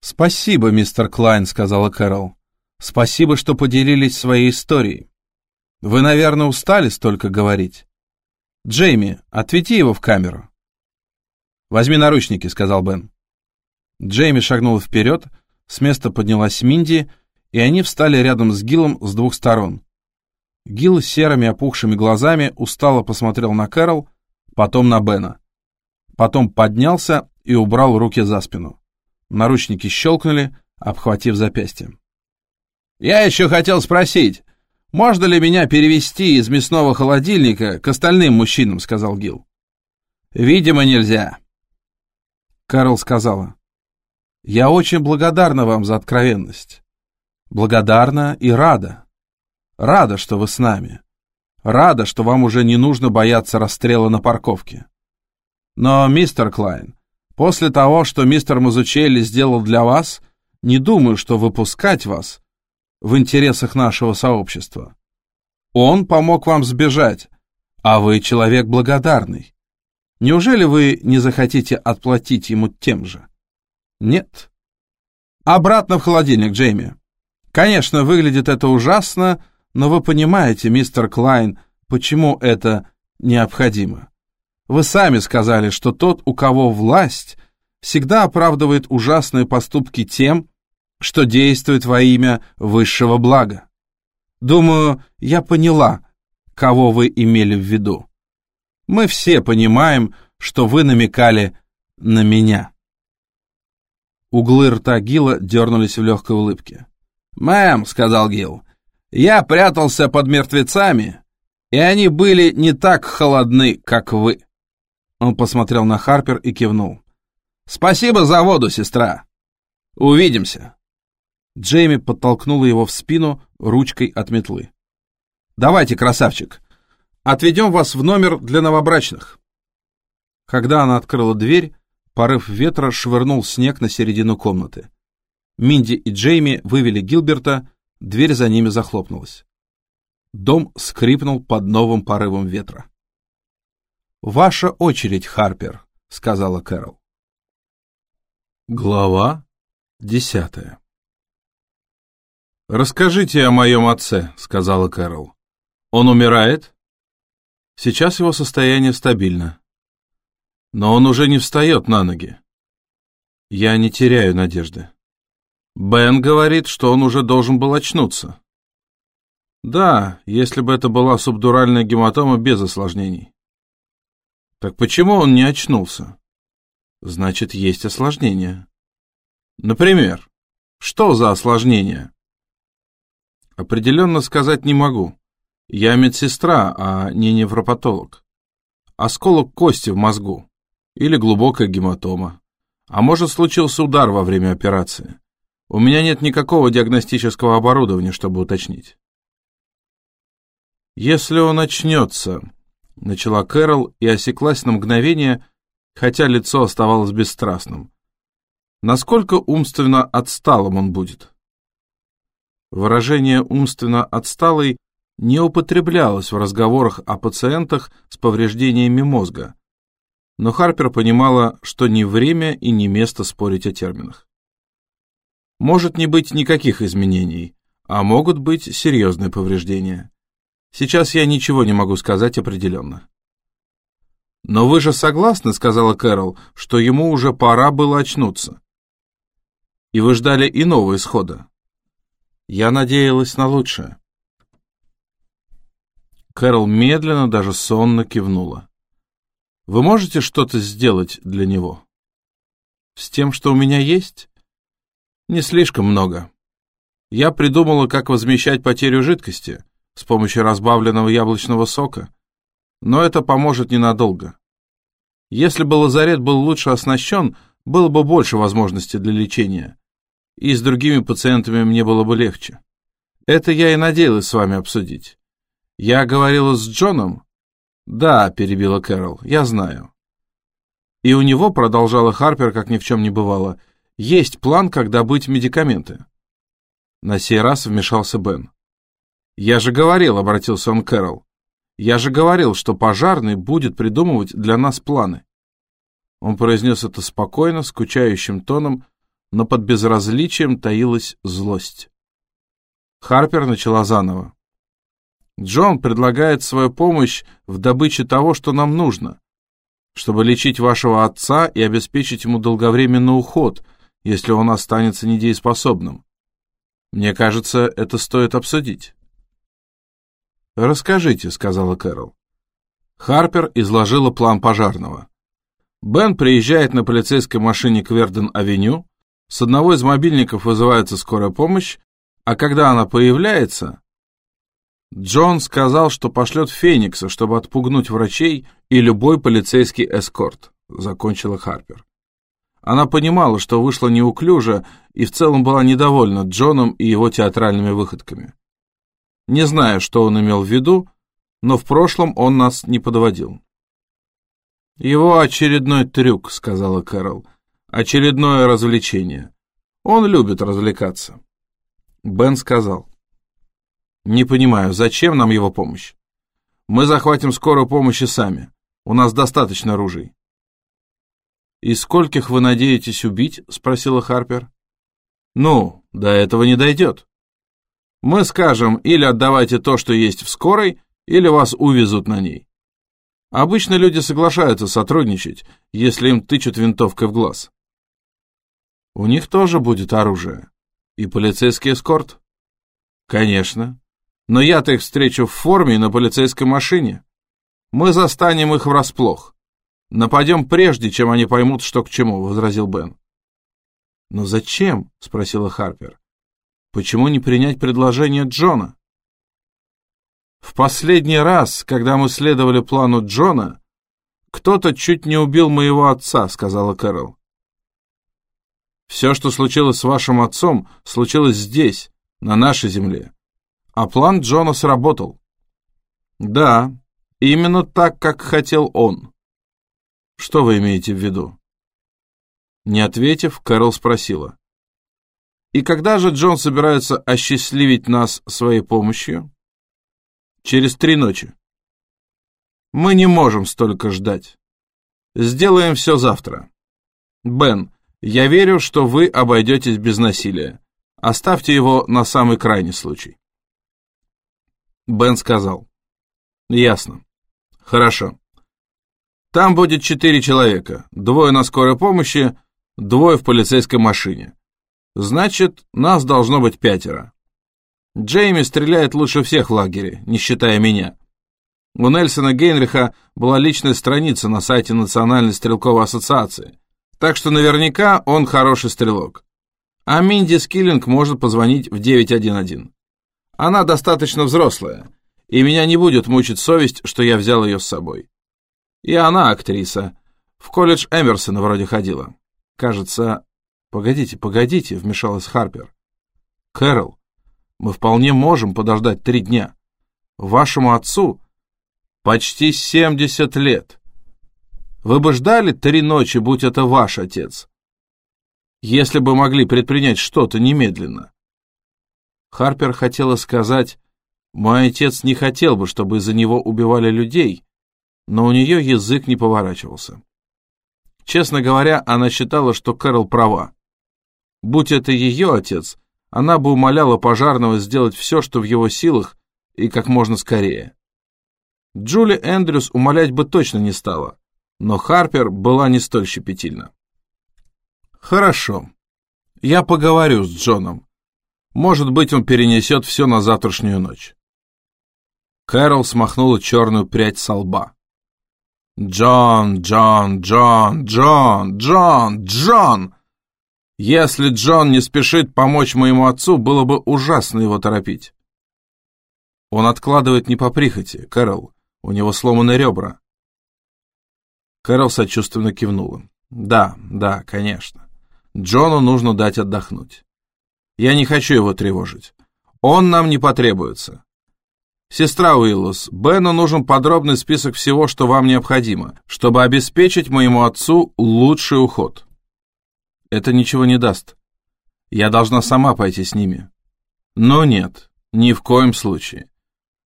Speaker 2: «Спасибо, мистер Клайн», — сказала Кэрол. «Спасибо, что поделились своей историей. Вы, наверное, устали столько говорить. Джейми, отведи его в камеру». «Возьми наручники», — сказал Бен. Джейми шагнул вперед, с места поднялась Минди, и они встали рядом с Гиллом с двух сторон. Гилл серыми опухшими глазами устало посмотрел на Кэрол, потом на Бена. Потом поднялся и убрал руки за спину. Наручники щелкнули, обхватив запястье. «Я еще хотел спросить, можно ли меня перевести из мясного холодильника к остальным мужчинам?» — сказал Гил. «Видимо, нельзя». Карл сказала, «Я очень благодарна вам за откровенность. Благодарна и рада. Рада, что вы с нами. Рада, что вам уже не нужно бояться расстрела на парковке. Но, мистер Клайн, после того, что мистер Мазучелли сделал для вас, не думаю, что выпускать вас в интересах нашего сообщества. Он помог вам сбежать, а вы человек благодарный. Неужели вы не захотите отплатить ему тем же? Нет. Обратно в холодильник, Джейми. Конечно, выглядит это ужасно, но вы понимаете, мистер Клайн, почему это необходимо. Вы сами сказали, что тот, у кого власть, всегда оправдывает ужасные поступки тем, что действует во имя высшего блага. Думаю, я поняла, кого вы имели в виду. Мы все понимаем, что вы намекали на меня. Углы рта Гила дернулись в легкой улыбке. «Мэм», — сказал Гил, — «я прятался под мертвецами, и они были не так холодны, как вы». Он посмотрел на Харпер и кивнул. «Спасибо за воду, сестра. Увидимся». Джейми подтолкнула его в спину ручкой от метлы. «Давайте, красавчик, отведем вас в номер для новобрачных». Когда она открыла дверь, порыв ветра швырнул снег на середину комнаты. Минди и Джейми вывели Гилберта, дверь за ними захлопнулась. Дом скрипнул под новым порывом ветра. «Ваша очередь, Харпер», — сказала Кэрол. Глава десятая «Расскажите о моем отце», — сказала Кэрол. «Он умирает?» «Сейчас его состояние стабильно. Но он уже не встает на ноги. Я не теряю надежды. Бен говорит, что он уже должен был очнуться. Да, если бы это была субдуральная гематома без осложнений. Так почему он не очнулся? Значит, есть осложнения. Например, что за осложнения? Определенно сказать не могу. Я медсестра, а не невропатолог. Осколок кости в мозгу. Или глубокая гематома. А может, случился удар во время операции. У меня нет никакого диагностического оборудования, чтобы уточнить. Если он очнется, начала Кэрол и осеклась на мгновение, хотя лицо оставалось бесстрастным. Насколько умственно отсталым он будет? Выражение «умственно отсталый» не употреблялось в разговорах о пациентах с повреждениями мозга, но Харпер понимала, что не время и не место спорить о терминах. Может не быть никаких изменений, а могут быть серьезные повреждения. Сейчас я ничего не могу сказать определенно. «Но вы же согласны, — сказала Кэрол, — что ему уже пора было очнуться. И вы ждали иного исхода. Я надеялась на лучшее». Кэрол медленно, даже сонно кивнула. «Вы можете что-то сделать для него?» «С тем, что у меня есть?» Не слишком много.
Speaker 1: Я придумала, как возмещать потерю жидкости с помощью разбавленного яблочного сока, но это поможет ненадолго. Если бы лазарет был лучше оснащен, было бы больше возможностей для лечения, и с другими пациентами мне было бы легче. Это я и надеялась с вами обсудить. Я говорила с Джоном? Да, перебила Кэрол, я знаю. И у него, продолжала Харпер, как ни в чем не бывало, есть план, как добыть медикаменты. На сей раз вмешался Бен. «Я же говорил», — обратился он к Кэрол, «я же говорил, что пожарный будет придумывать для нас планы». Он произнес это спокойно, скучающим тоном, но под безразличием таилась злость. Харпер начала заново. «Джон предлагает свою помощь в добыче того, что нам нужно, чтобы лечить вашего отца и обеспечить ему долговременный уход, если он останется недееспособным. Мне кажется, это стоит обсудить». «Расскажите», — сказала Кэрол. Харпер изложила план пожарного. Бен приезжает на полицейской машине к Верден-авеню, с одного из мобильников вызывается скорая помощь, а когда она появляется... Джон сказал, что пошлет Феникса, чтобы отпугнуть врачей и любой полицейский эскорт, закончила Харпер. Она понимала, что вышла неуклюже и в целом была недовольна Джоном и его театральными выходками. Не знаю, что он имел в виду, но в прошлом он нас не подводил. «Его очередной трюк», — сказала Кэрол. «Очередное развлечение. Он любит развлекаться». Бен сказал. «Не понимаю, зачем нам его помощь? Мы захватим скорую помощь и сами. У нас достаточно ружей». «И скольких вы надеетесь убить?» — спросила Харпер. «Ну, до этого не дойдет. Мы скажем, или отдавайте то, что есть в скорой, или вас увезут на ней. Обычно люди соглашаются сотрудничать, если им тычут винтовкой в глаз. У них тоже будет оружие. И полицейский эскорт? Конечно. Но я-то их встречу в форме на полицейской машине. Мы застанем их врасплох. Нападем прежде, чем они поймут, что к чему, — возразил Бен. «Но зачем?» — спросила Харпер. «Почему не принять предложение Джона?» В последний раз, когда мы следовали плану Джона, кто-то чуть не убил моего отца, сказала Кэрол. Все, что случилось с вашим отцом, случилось здесь, на нашей земле. А план Джона сработал. Да, именно так, как хотел он. Что вы имеете в виду? Не ответив, Кэрол спросила. И когда же Джон собирается осчастливить нас своей помощью? Через три ночи. Мы не можем столько ждать. Сделаем все завтра. Бен, я верю, что вы обойдетесь без насилия. Оставьте его на самый крайний случай. Бен сказал. Ясно. Хорошо. Там будет четыре человека. Двое на скорой помощи, двое в полицейской машине. Значит, нас должно быть пятеро. Джейми стреляет лучше всех в лагере, не считая меня. У Нельсона Гейнриха была личная страница на сайте Национальной стрелковой ассоциации, так что наверняка он хороший стрелок. А Минди Скиллинг может позвонить в 911. Она достаточно взрослая, и меня не будет мучить совесть, что я взял ее с собой. И она актриса. В колледж Эмерсона вроде ходила. Кажется... Погодите, погодите, вмешалась Харпер. Кэрол, мы вполне можем подождать три дня. Вашему отцу почти семьдесят лет. Вы бы ждали три ночи, будь это ваш отец. Если бы могли предпринять что-то немедленно. Харпер хотела сказать, мой отец не хотел бы, чтобы из-за него убивали людей, но у нее язык не поворачивался. Честно говоря, она считала, что Кэрол права. Будь это ее отец, она бы умоляла пожарного сделать все, что в его силах, и как можно скорее. Джули Эндрюс умолять бы точно не стала, но Харпер была не столь щепетильна. «Хорошо. Я поговорю с Джоном. Может быть, он перенесет все на завтрашнюю ночь». Кэрол смахнула черную прядь со лба. «Джон, Джон, Джон, Джон, Джон, Джон!» Если Джон не спешит помочь моему отцу, было бы ужасно его торопить. Он откладывает не по прихоти, Кэрол. У него сломаны ребра. Кэрол сочувственно кивнула. Да, да, конечно. Джону нужно дать отдохнуть. Я не хочу его тревожить. Он нам не потребуется. Сестра Уиллус, Бену нужен подробный список всего, что вам необходимо, чтобы обеспечить моему отцу лучший уход. Это ничего не даст. Я должна сама пойти с ними. Но нет, ни в коем случае.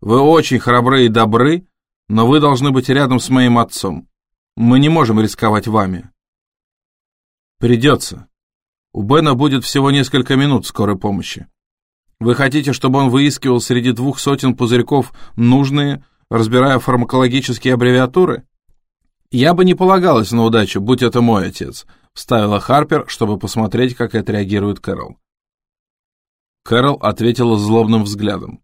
Speaker 1: Вы очень храбры и добры, но вы должны быть рядом с моим отцом. Мы не можем рисковать вами. Придется. У Бена будет всего несколько минут скорой помощи. Вы хотите, чтобы он выискивал среди двух сотен пузырьков нужные, разбирая фармакологические аббревиатуры? Я бы не полагалась на удачу, будь это мой отец, вставила Харпер, чтобы посмотреть, как отреагирует Кэрол. Кэрол ответила злобным взглядом.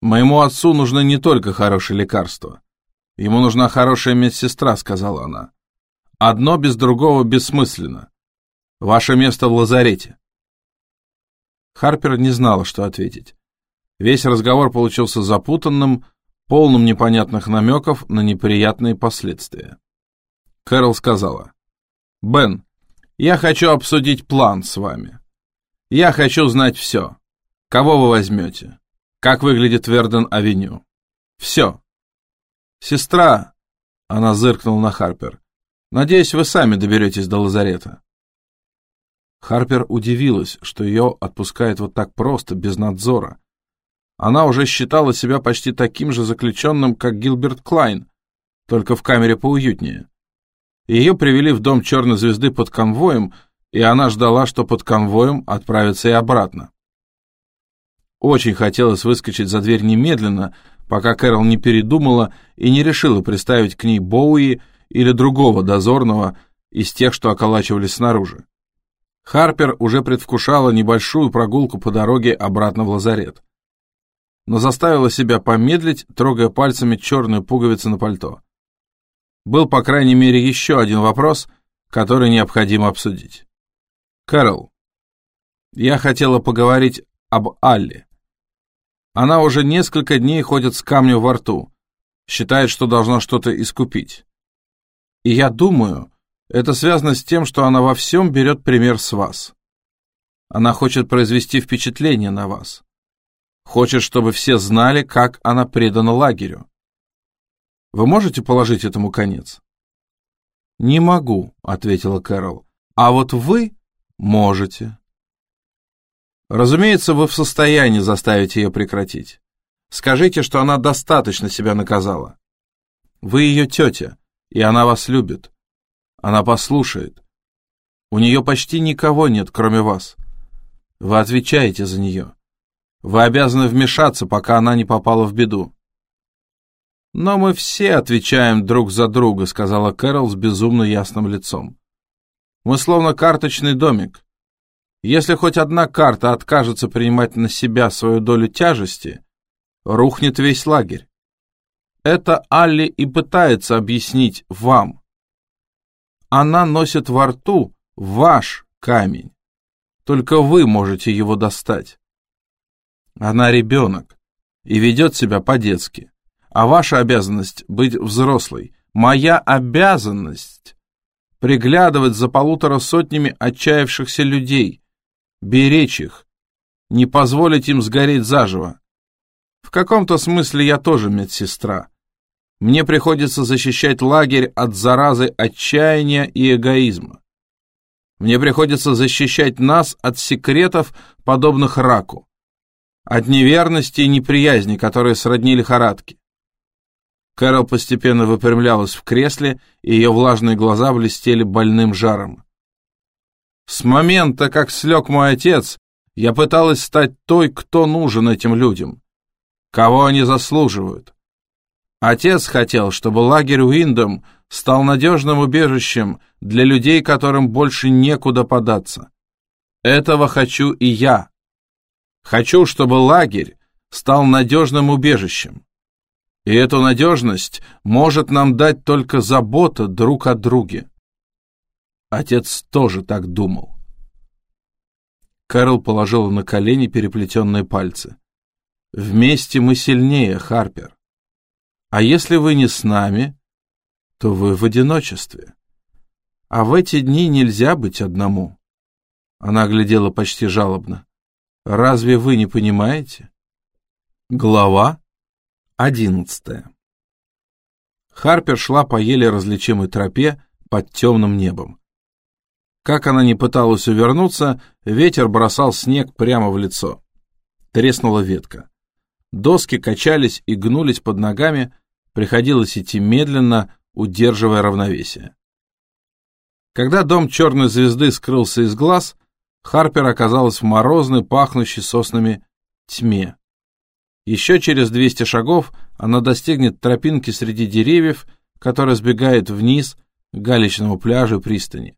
Speaker 1: «Моему отцу нужны не только хорошие лекарства. Ему нужна хорошая медсестра», — сказала она. «Одно без другого бессмысленно. Ваше место в лазарете». Харпер не знала, что ответить. Весь разговор получился запутанным, полным непонятных намеков на неприятные последствия. Кэрол сказала, «Бен, я хочу обсудить план с вами. Я хочу знать все. Кого вы возьмете? Как выглядит Верден-авеню? Все. Сестра, она зыркнула на Харпер, надеюсь, вы сами доберетесь до лазарета. Харпер удивилась, что ее отпускает вот так просто, без надзора. Она уже считала себя почти таким же заключенным, как Гилберт Клайн, только в камере поуютнее. Ее привели в дом Черной Звезды под конвоем, и она ждала, что под конвоем отправится и обратно. Очень хотелось выскочить за дверь немедленно, пока Кэрол не передумала и не решила приставить к ней Боуи или другого дозорного из тех, что околачивались снаружи. Харпер уже предвкушала небольшую прогулку по дороге обратно в лазарет. Но заставила себя помедлить, трогая пальцами черную пуговицу на пальто. Был, по крайней мере, еще один вопрос, который необходимо обсудить. Кэрол, я хотела поговорить об Алле. Она уже несколько дней ходит с камнем во рту, считает, что должна что-то искупить. И я думаю, это связано с тем, что она во всем берет пример с вас. Она хочет произвести впечатление на вас. Хочет, чтобы все знали, как она предана лагерю. Вы можете положить этому конец? «Не могу», — ответила Кэрол. «А вот вы можете». Разумеется, вы в состоянии заставить ее прекратить. Скажите, что она достаточно себя наказала. Вы ее тетя, и она вас любит. Она послушает. У нее почти никого нет, кроме вас. Вы отвечаете за нее. Вы обязаны вмешаться, пока она не попала в беду. «Но мы все отвечаем друг за друга», — сказала Кэрол с безумно ясным лицом. «Мы словно карточный домик. Если хоть одна карта откажется принимать на себя свою долю тяжести, рухнет весь лагерь. Это Алли и пытается объяснить вам. Она носит во рту ваш камень. Только вы можете его достать. Она ребенок и ведет себя по-детски. А ваша обязанность — быть взрослой. Моя обязанность — приглядывать за полутора сотнями отчаявшихся людей, беречь их, не позволить им сгореть заживо. В каком-то смысле я тоже медсестра. Мне приходится защищать лагерь от заразы отчаяния и эгоизма. Мне приходится защищать нас от секретов, подобных раку, от неверности и неприязни, которые сродни лихорадке. Кэрол постепенно выпрямлялась в кресле, и ее влажные глаза блестели больным жаром. С момента, как слег мой отец, я пыталась стать той, кто нужен этим людям. Кого они заслуживают. Отец хотел, чтобы лагерь Уиндом стал надежным убежищем для людей, которым больше некуда податься. Этого хочу и я. Хочу, чтобы лагерь стал надежным убежищем. И эту надежность может нам дать только забота друг о друге. Отец тоже так думал. Кэрол положила на колени переплетенные пальцы. «Вместе мы сильнее, Харпер. А если вы не с нами, то вы в одиночестве. А в эти дни нельзя быть одному». Она глядела почти жалобно. «Разве вы не понимаете?» Глава одиннадцатая Харпер шла по еле различимой тропе под темным небом. Как она не пыталась увернуться, ветер бросал снег прямо в лицо. Треснула ветка. Доски качались и гнулись под ногами, приходилось идти медленно, удерживая равновесие. Когда дом черной звезды скрылся из глаз, Харпер оказалась в морозной, пахнущей соснами тьме. Еще через 200 шагов она достигнет тропинки среди деревьев, которая сбегает вниз к галечному пляжу пристани.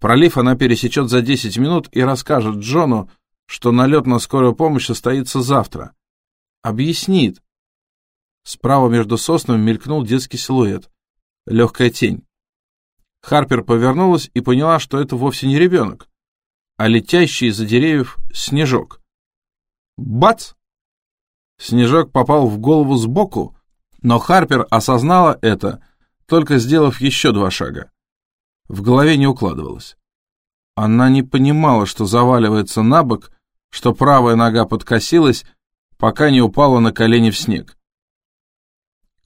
Speaker 1: Пролив она пересечет за 10 минут и расскажет Джону, что налет на скорую помощь состоится завтра. Объяснит. Справа между соснами мелькнул детский силуэт. Легкая тень. Харпер повернулась и поняла, что это вовсе не ребенок, а летящий из-за деревьев снежок. Бац! Снежок попал в голову сбоку, но Харпер осознала это, только сделав еще два шага. В голове не укладывалось. Она не понимала, что заваливается на бок, что правая нога подкосилась, пока не упала на колени в снег.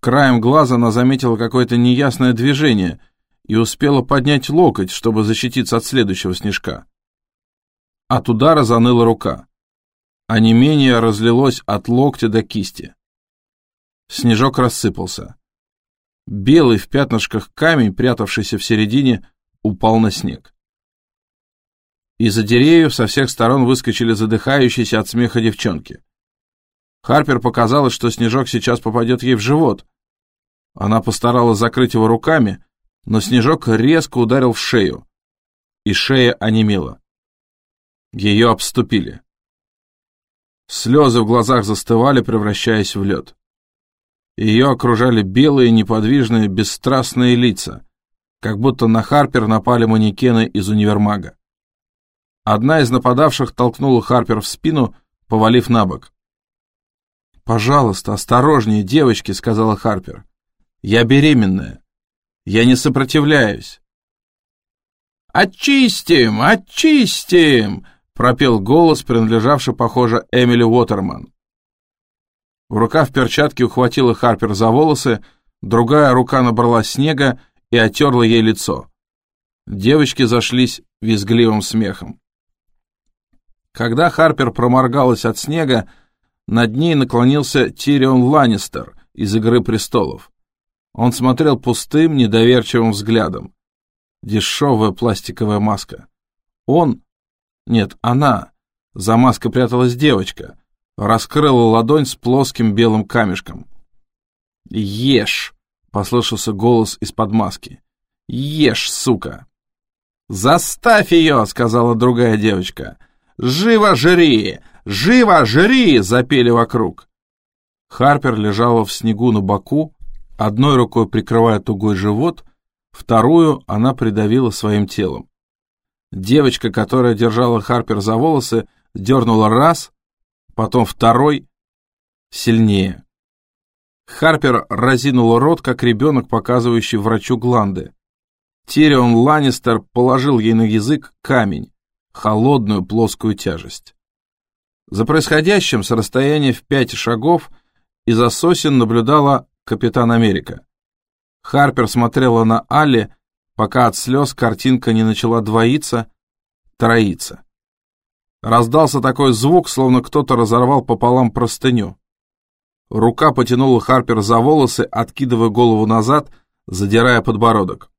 Speaker 1: Краем глаза она заметила какое-то неясное движение и успела поднять локоть, чтобы защититься от следующего снежка. От удара заныла рука а не менее разлилось от локтя до кисти. Снежок рассыпался. Белый в пятнышках камень, прятавшийся в середине, упал на снег. Из-за деревьев со всех сторон выскочили задыхающиеся от смеха девчонки. Харпер показалось, что снежок сейчас попадет ей в живот. Она постаралась закрыть его руками, но снежок резко ударил в шею, и шея онемела. Ее обступили. Слезы в глазах застывали, превращаясь в лед. Ее окружали белые, неподвижные, бесстрастные лица, как будто на Харпер напали манекены из универмага. Одна из нападавших толкнула Харпер в спину, повалив на бок. «Пожалуйста, осторожнее, девочки», — сказала Харпер. «Я беременная. Я не сопротивляюсь». «Очистим! Очистим!» пропел голос, принадлежавший, похоже, Эмили Уотерман. Рука в перчатке ухватила Харпер за волосы, другая рука набрала снега и отерла ей лицо. Девочки зашлись визгливым смехом. Когда Харпер проморгалась от снега, над ней наклонился Тирион Ланнистер из «Игры престолов». Он смотрел пустым, недоверчивым взглядом. Дешевая пластиковая маска. Он нет, она. За маской пряталась девочка. Раскрыла ладонь с плоским белым камешком. «Ешь!» — послышался голос из-под маски. «Ешь, сука!» «Заставь ее!» — сказала другая девочка. «Живо жри! Живо жри!» — запели вокруг. Харпер лежала в снегу на боку, одной рукой прикрывая тугой живот, вторую она придавила своим телом. Девочка, которая держала Харпер за волосы, дернула раз, потом второй, сильнее. Харпер разинула рот, как ребенок, показывающий врачу гланды. Тирион Ланнистер положил ей на язык камень, холодную плоскую тяжесть. За происходящим с расстояния в пять шагов из-за сосен наблюдала капитан Америка. Харпер смотрела на Алли, пока от слез картинка не начала двоиться, троиться. Раздался такой звук, словно кто-то разорвал пополам простыню. Рука потянула Харпер за волосы, откидывая голову назад, задирая подбородок.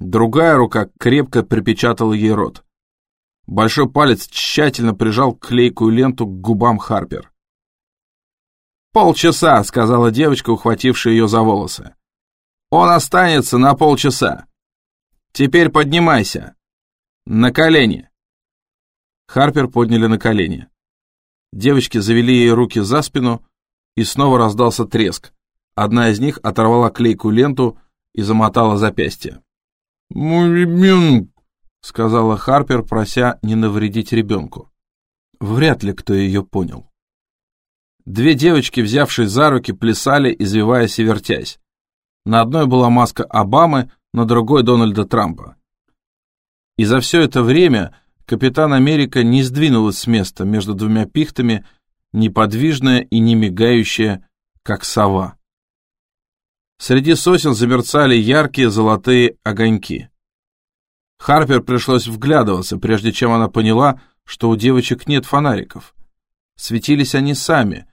Speaker 1: Другая рука крепко припечатала ей рот. Большой палец тщательно прижал клейкую ленту к губам Харпер. «Полчаса», — сказала девочка, ухватившая ее за волосы. «Он останется на полчаса». Теперь поднимайся. На колени. Харпер подняли на колени. Девочки завели ей руки за спину, и снова раздался треск. Одна из них оторвала клейкую ленту и замотала запястье. «Мой ребенок!» — сказала Харпер, прося не навредить ребенку. Вряд ли кто ее понял. Две девочки, взявшись за руки, плясали, извиваясь и вертясь. На одной была маска Обамы, на другой Дональда Трампа. И за все это время капитан Америка не сдвинулась с места между двумя пихтами, неподвижная и не мигающая, как сова. Среди сосен замерцали яркие золотые огоньки. Харпер пришлось вглядываться, прежде чем она поняла, что у девочек нет фонариков. Светились они сами,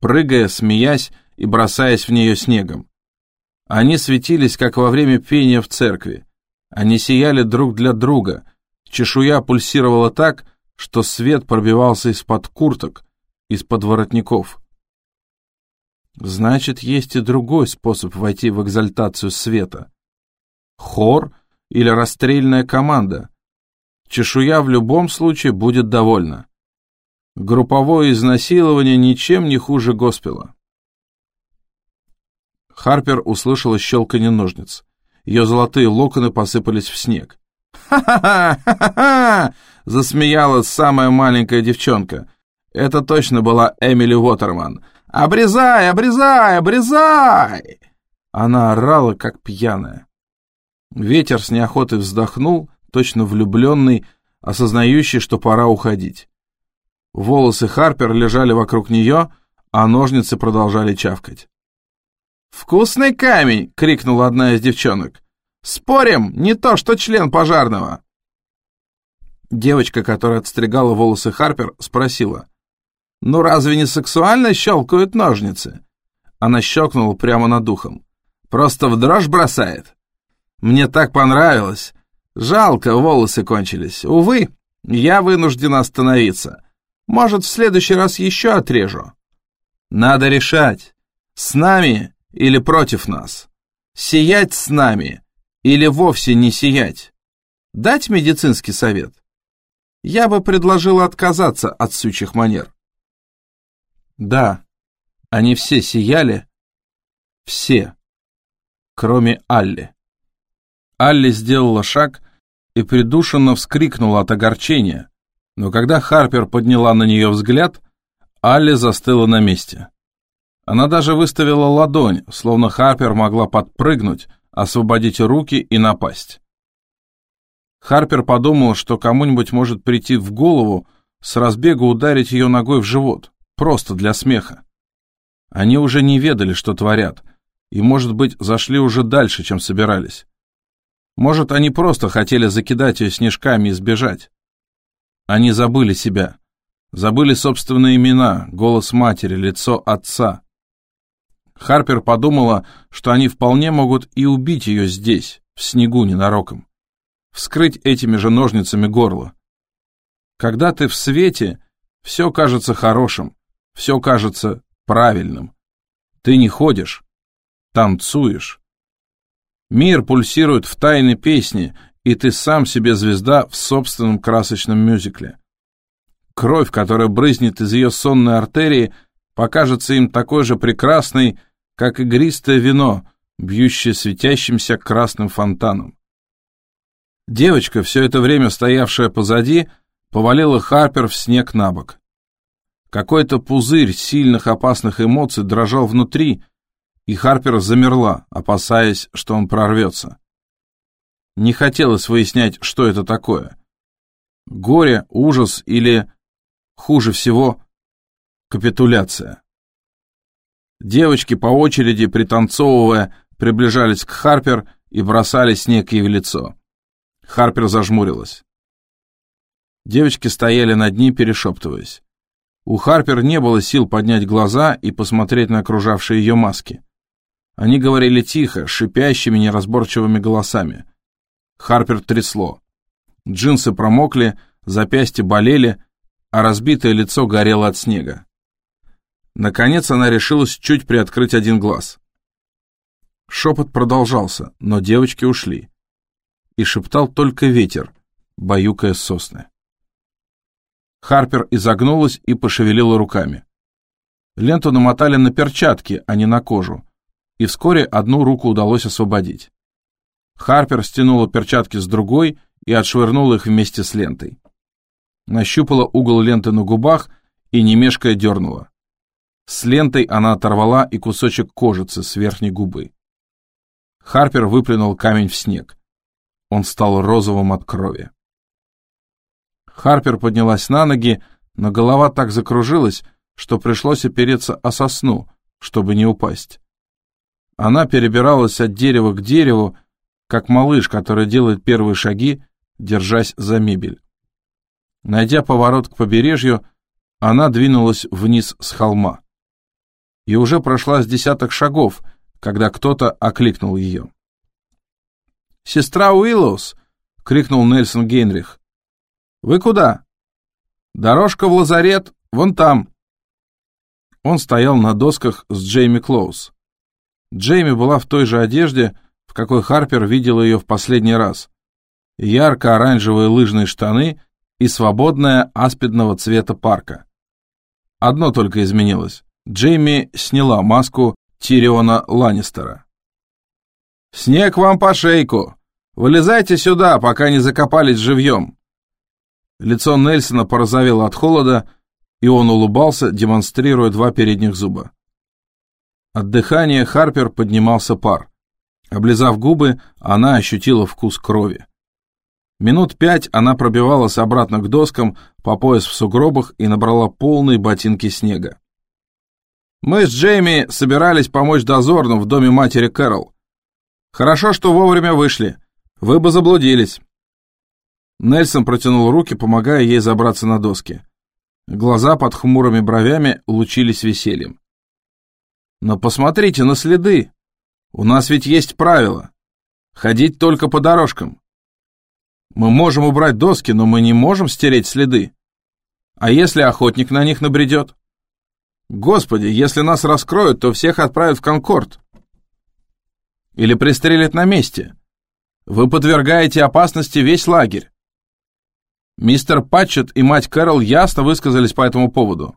Speaker 1: прыгая, смеясь и бросаясь в нее снегом. Они светились, как во время пения в церкви. Они сияли друг для друга. Чешуя пульсировала так, что свет пробивался из-под курток, из-под воротников. Значит, есть и другой способ войти в экзальтацию света. Хор или расстрельная команда. Чешуя в любом случае будет довольна. Групповое изнасилование ничем не хуже госпела. Харпер услышала щелканье ножниц. Ее золотые локоны посыпались в снег. «Ха-ха-ха! Ха-ха-ха!» — засмеялась самая маленькая девчонка. Это точно была Эмили Уотерман. «Обрезай, обрезай, обрезай!» Она орала, как пьяная. Ветер с неохотой вздохнул, точно влюбленный, осознающий, что пора уходить. Волосы Харпер лежали вокруг нее, а ножницы продолжали чавкать. «Вкусный камень!» — крикнула одна из девчонок. «Спорим, не то, что член пожарного!» Девочка, которая отстригала волосы Харпер, спросила. «Ну разве не сексуально щелкают ножницы?» Она щелкнула прямо над духом. «Просто в дрожь бросает. Мне так понравилось. Жалко, волосы кончились. Увы, я вынуждена остановиться. Может, в следующий раз еще отрежу. Надо решать, с нами или против нас. Сиять с нами или вовсе не сиять. Дать медицинский совет? Я бы предложила отказаться от сучьих манер. Да, они все сияли, все, кроме Алли. Алли сделала шаг и придушенно вскрикнула от огорчения, но когда Харпер подняла на нее взгляд, Алли застыла на месте. Она даже выставила ладонь, словно Харпер могла подпрыгнуть, освободить руки и напасть. Харпер подумал, что кому-нибудь может прийти в голову с разбегу ударить ее ногой в живот. Просто для смеха. Они уже не ведали, что творят, и, может быть, зашли уже дальше, чем собирались. Может, они просто хотели закидать ее снежками и сбежать. Они забыли себя, забыли собственные имена, голос матери, лицо отца. Харпер подумала, что они вполне могут и убить ее здесь, в снегу ненароком. Вскрыть этими же ножницами горло. Когда ты в свете, все кажется хорошим, все кажется правильным. Ты не ходишь, танцуешь. Мир пульсирует в тайной песне, и ты сам себе звезда в собственном красочном мюзикле. Кровь, которая брызнет из ее сонной артерии, покажется им такой же прекрасной, как игристое вино, бьющее светящимся красным фонтаном. Девочка, все это время стоявшая позади, повалила Харпер в снег на бок. Какой-то пузырь сильных опасных эмоций дрожал внутри, и Харпер замерла, опасаясь, что он прорвется. Не хотелось выяснять, что это такое. Горе, ужас или, хуже всего, капитуляция. Девочки по очереди, пританцовывая, приближались к Харпер и бросали снег ей в лицо. Харпер зажмурилась. Девочки стояли над ней, перешептываясь. У Харпер не было сил поднять глаза и посмотреть на окружавшие ее маски. Они говорили тихо, шипящими неразборчивыми голосами. Харпер трясло. Джинсы промокли, запястья болели, а разбитое лицо горело от снега. Наконец она решилась чуть приоткрыть один глаз. Шепот продолжался, но девочки ушли. И шептал только ветер, баюкая сосны. Харпер изогнулась и пошевелила руками. Ленту намотали на перчатки, а не на кожу, и вскоре одну руку удалось освободить. Харпер стянула перчатки с другой и отшвырнула их вместе с лентой. Нащупала угол ленты на губах и, не мешкая, дернула. С лентой она оторвала и кусочек кожицы с верхней губы. Харпер выплюнул камень в снег. Он стал розовым от крови. Харпер поднялась на ноги, но голова так закружилась, что пришлось опереться о сосну, чтобы не упасть. Она перебиралась от дерева к дереву, как малыш, который делает первые шаги, держась за мебель. Найдя поворот к побережью, она двинулась вниз с холма. И уже прошла с десяток шагов, когда кто-то окликнул ее. «Сестра Уиллоус!» — крикнул Нельсон Гейнрих. «Вы куда?» «Дорожка в лазарет, вон там!» Он стоял на досках с Джейми Клоус. Джейми была в той же одежде, в какой Харпер видел ее в последний раз. Ярко-оранжевые лыжные штаны и свободная аспидного цвета парка. Одно только изменилось. Джейми сняла маску Тириона Ланнистера. «Снег вам по шейку! Вылезайте сюда, пока не закопались живьем!» Лицо Нельсона порозовело от холода, и он улыбался, демонстрируя два передних зуба. От дыхания Харпер поднимался пар. Облизав губы, она ощутила вкус крови. Минут пять она пробивалась обратно к доскам, по пояс в сугробах и набрала полные ботинки снега. «Мы с Джейми собирались помочь дозорным в доме матери Кэрол. Хорошо, что вовремя вышли. Вы бы заблудились». Нельсон протянул руки, помогая ей забраться на доски. Глаза под хмурыми бровями лучились весельем. Но посмотрите на следы. У нас ведь есть правило. Ходить только по дорожкам. Мы можем убрать доски, но мы не можем стереть следы. А если охотник на них набредет? Господи, если нас раскроют, то всех отправят в Конкорд. Или пристрелят на месте. Вы подвергаете опасности весь лагерь. Мистер Патчет и мать Кэрол ясно высказались по этому поводу.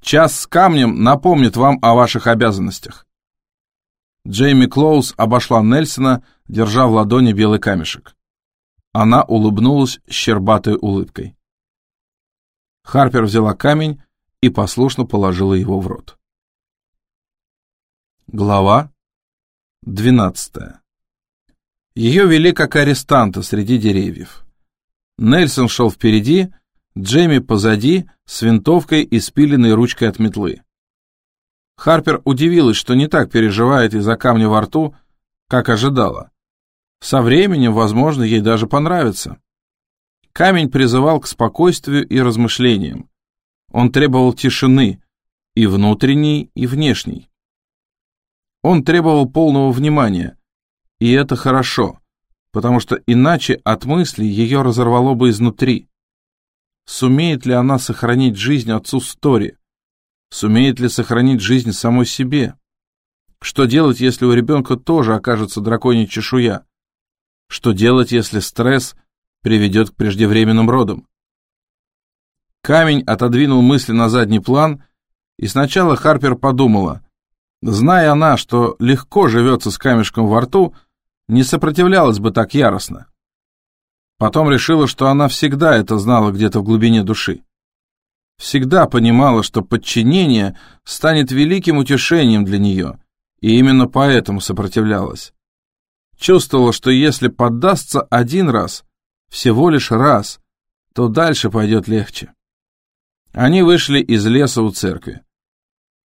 Speaker 1: Час с камнем напомнит вам о ваших обязанностях. Джейми Клоуз обошла Нельсона, держа в ладони белый камешек. Она улыбнулась щербатой улыбкой. Харпер взяла камень и послушно положила его в рот. Глава двенадцатая. Ее вели как арестанта среди деревьев. Нельсон шел впереди, Джейми позади, с винтовкой и спиленной ручкой от метлы. Харпер удивилась, что не так переживает из-за камня во рту, как ожидала. Со временем, возможно, ей даже понравится. Камень призывал к спокойствию и размышлениям. Он требовал тишины, и внутренней, и внешней. Он требовал полного внимания, и это хорошо, потому что иначе от мысли ее разорвало бы изнутри. Сумеет ли она сохранить жизнь отцу Стори? Сумеет ли сохранить жизнь самой себе? Что делать, если у ребенка тоже окажется драконья чешуя? Что делать, если стресс приведет к преждевременным родам? Камень отодвинул мысли на задний план, и сначала Харпер подумала, зная она, что легко живется с камешком во рту, не сопротивлялась бы так яростно. Потом решила, что она всегда это знала где-то в глубине души. Всегда понимала, что подчинение станет великим утешением для нее, и именно поэтому сопротивлялась. Чувствовала, что если поддастся один раз, всего лишь раз, то дальше пойдет легче. Они вышли из леса у церкви.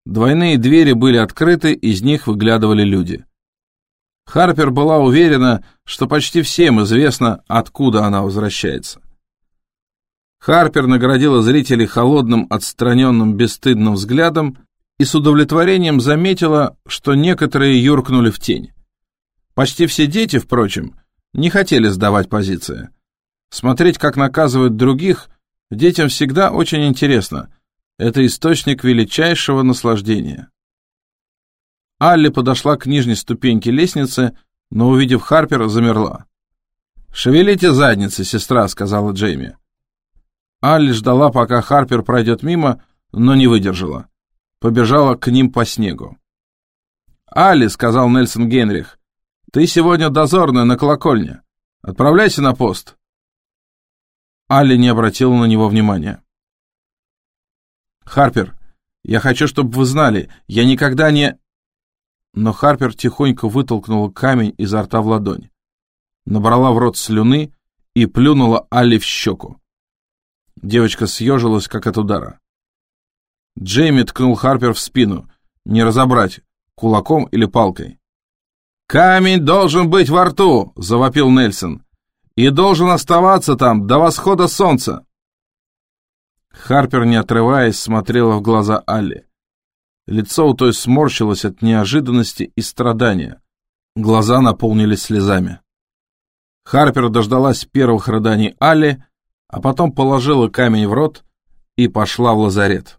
Speaker 1: Двойные двери были открыты, из них выглядывали люди. Харпер была уверена, что почти всем известно, откуда она возвращается. Харпер наградила зрителей холодным, отстраненным, бесстыдным взглядом и с удовлетворением заметила, что некоторые юркнули в тень. Почти все дети, впрочем, не хотели сдавать позиции. Смотреть, как наказывают других, детям всегда очень интересно. Это источник величайшего наслаждения. Алли подошла к нижней ступеньке лестницы, но, увидев Харпера, замерла. «Шевелите задницы, сестра», — сказала Джейми. Алли ждала, пока Харпер пройдет мимо, но не выдержала. Побежала к ним по снегу. «Алли», — сказал Нельсон Генрих, — «ты сегодня дозорная на колокольне. Отправляйся на пост». Алли не обратила на него внимания. «Харпер, я хочу, чтобы вы знали, я никогда не...» Но Харпер тихонько вытолкнула камень изо рта в ладонь, набрала в рот слюны и плюнула Алли в щеку. Девочка съежилась, как от удара. Джейми ткнул Харпер в спину, не разобрать, кулаком или палкой. «Камень должен быть во рту!» — завопил Нельсон. «И должен оставаться там до восхода солнца!» Харпер, не отрываясь, смотрела в глаза Алли. Лицо у той сморщилось от неожиданности и страдания. Глаза наполнились слезами. Харпер дождалась первых рыданий Алли, а потом положила камень в рот и пошла в лазарет.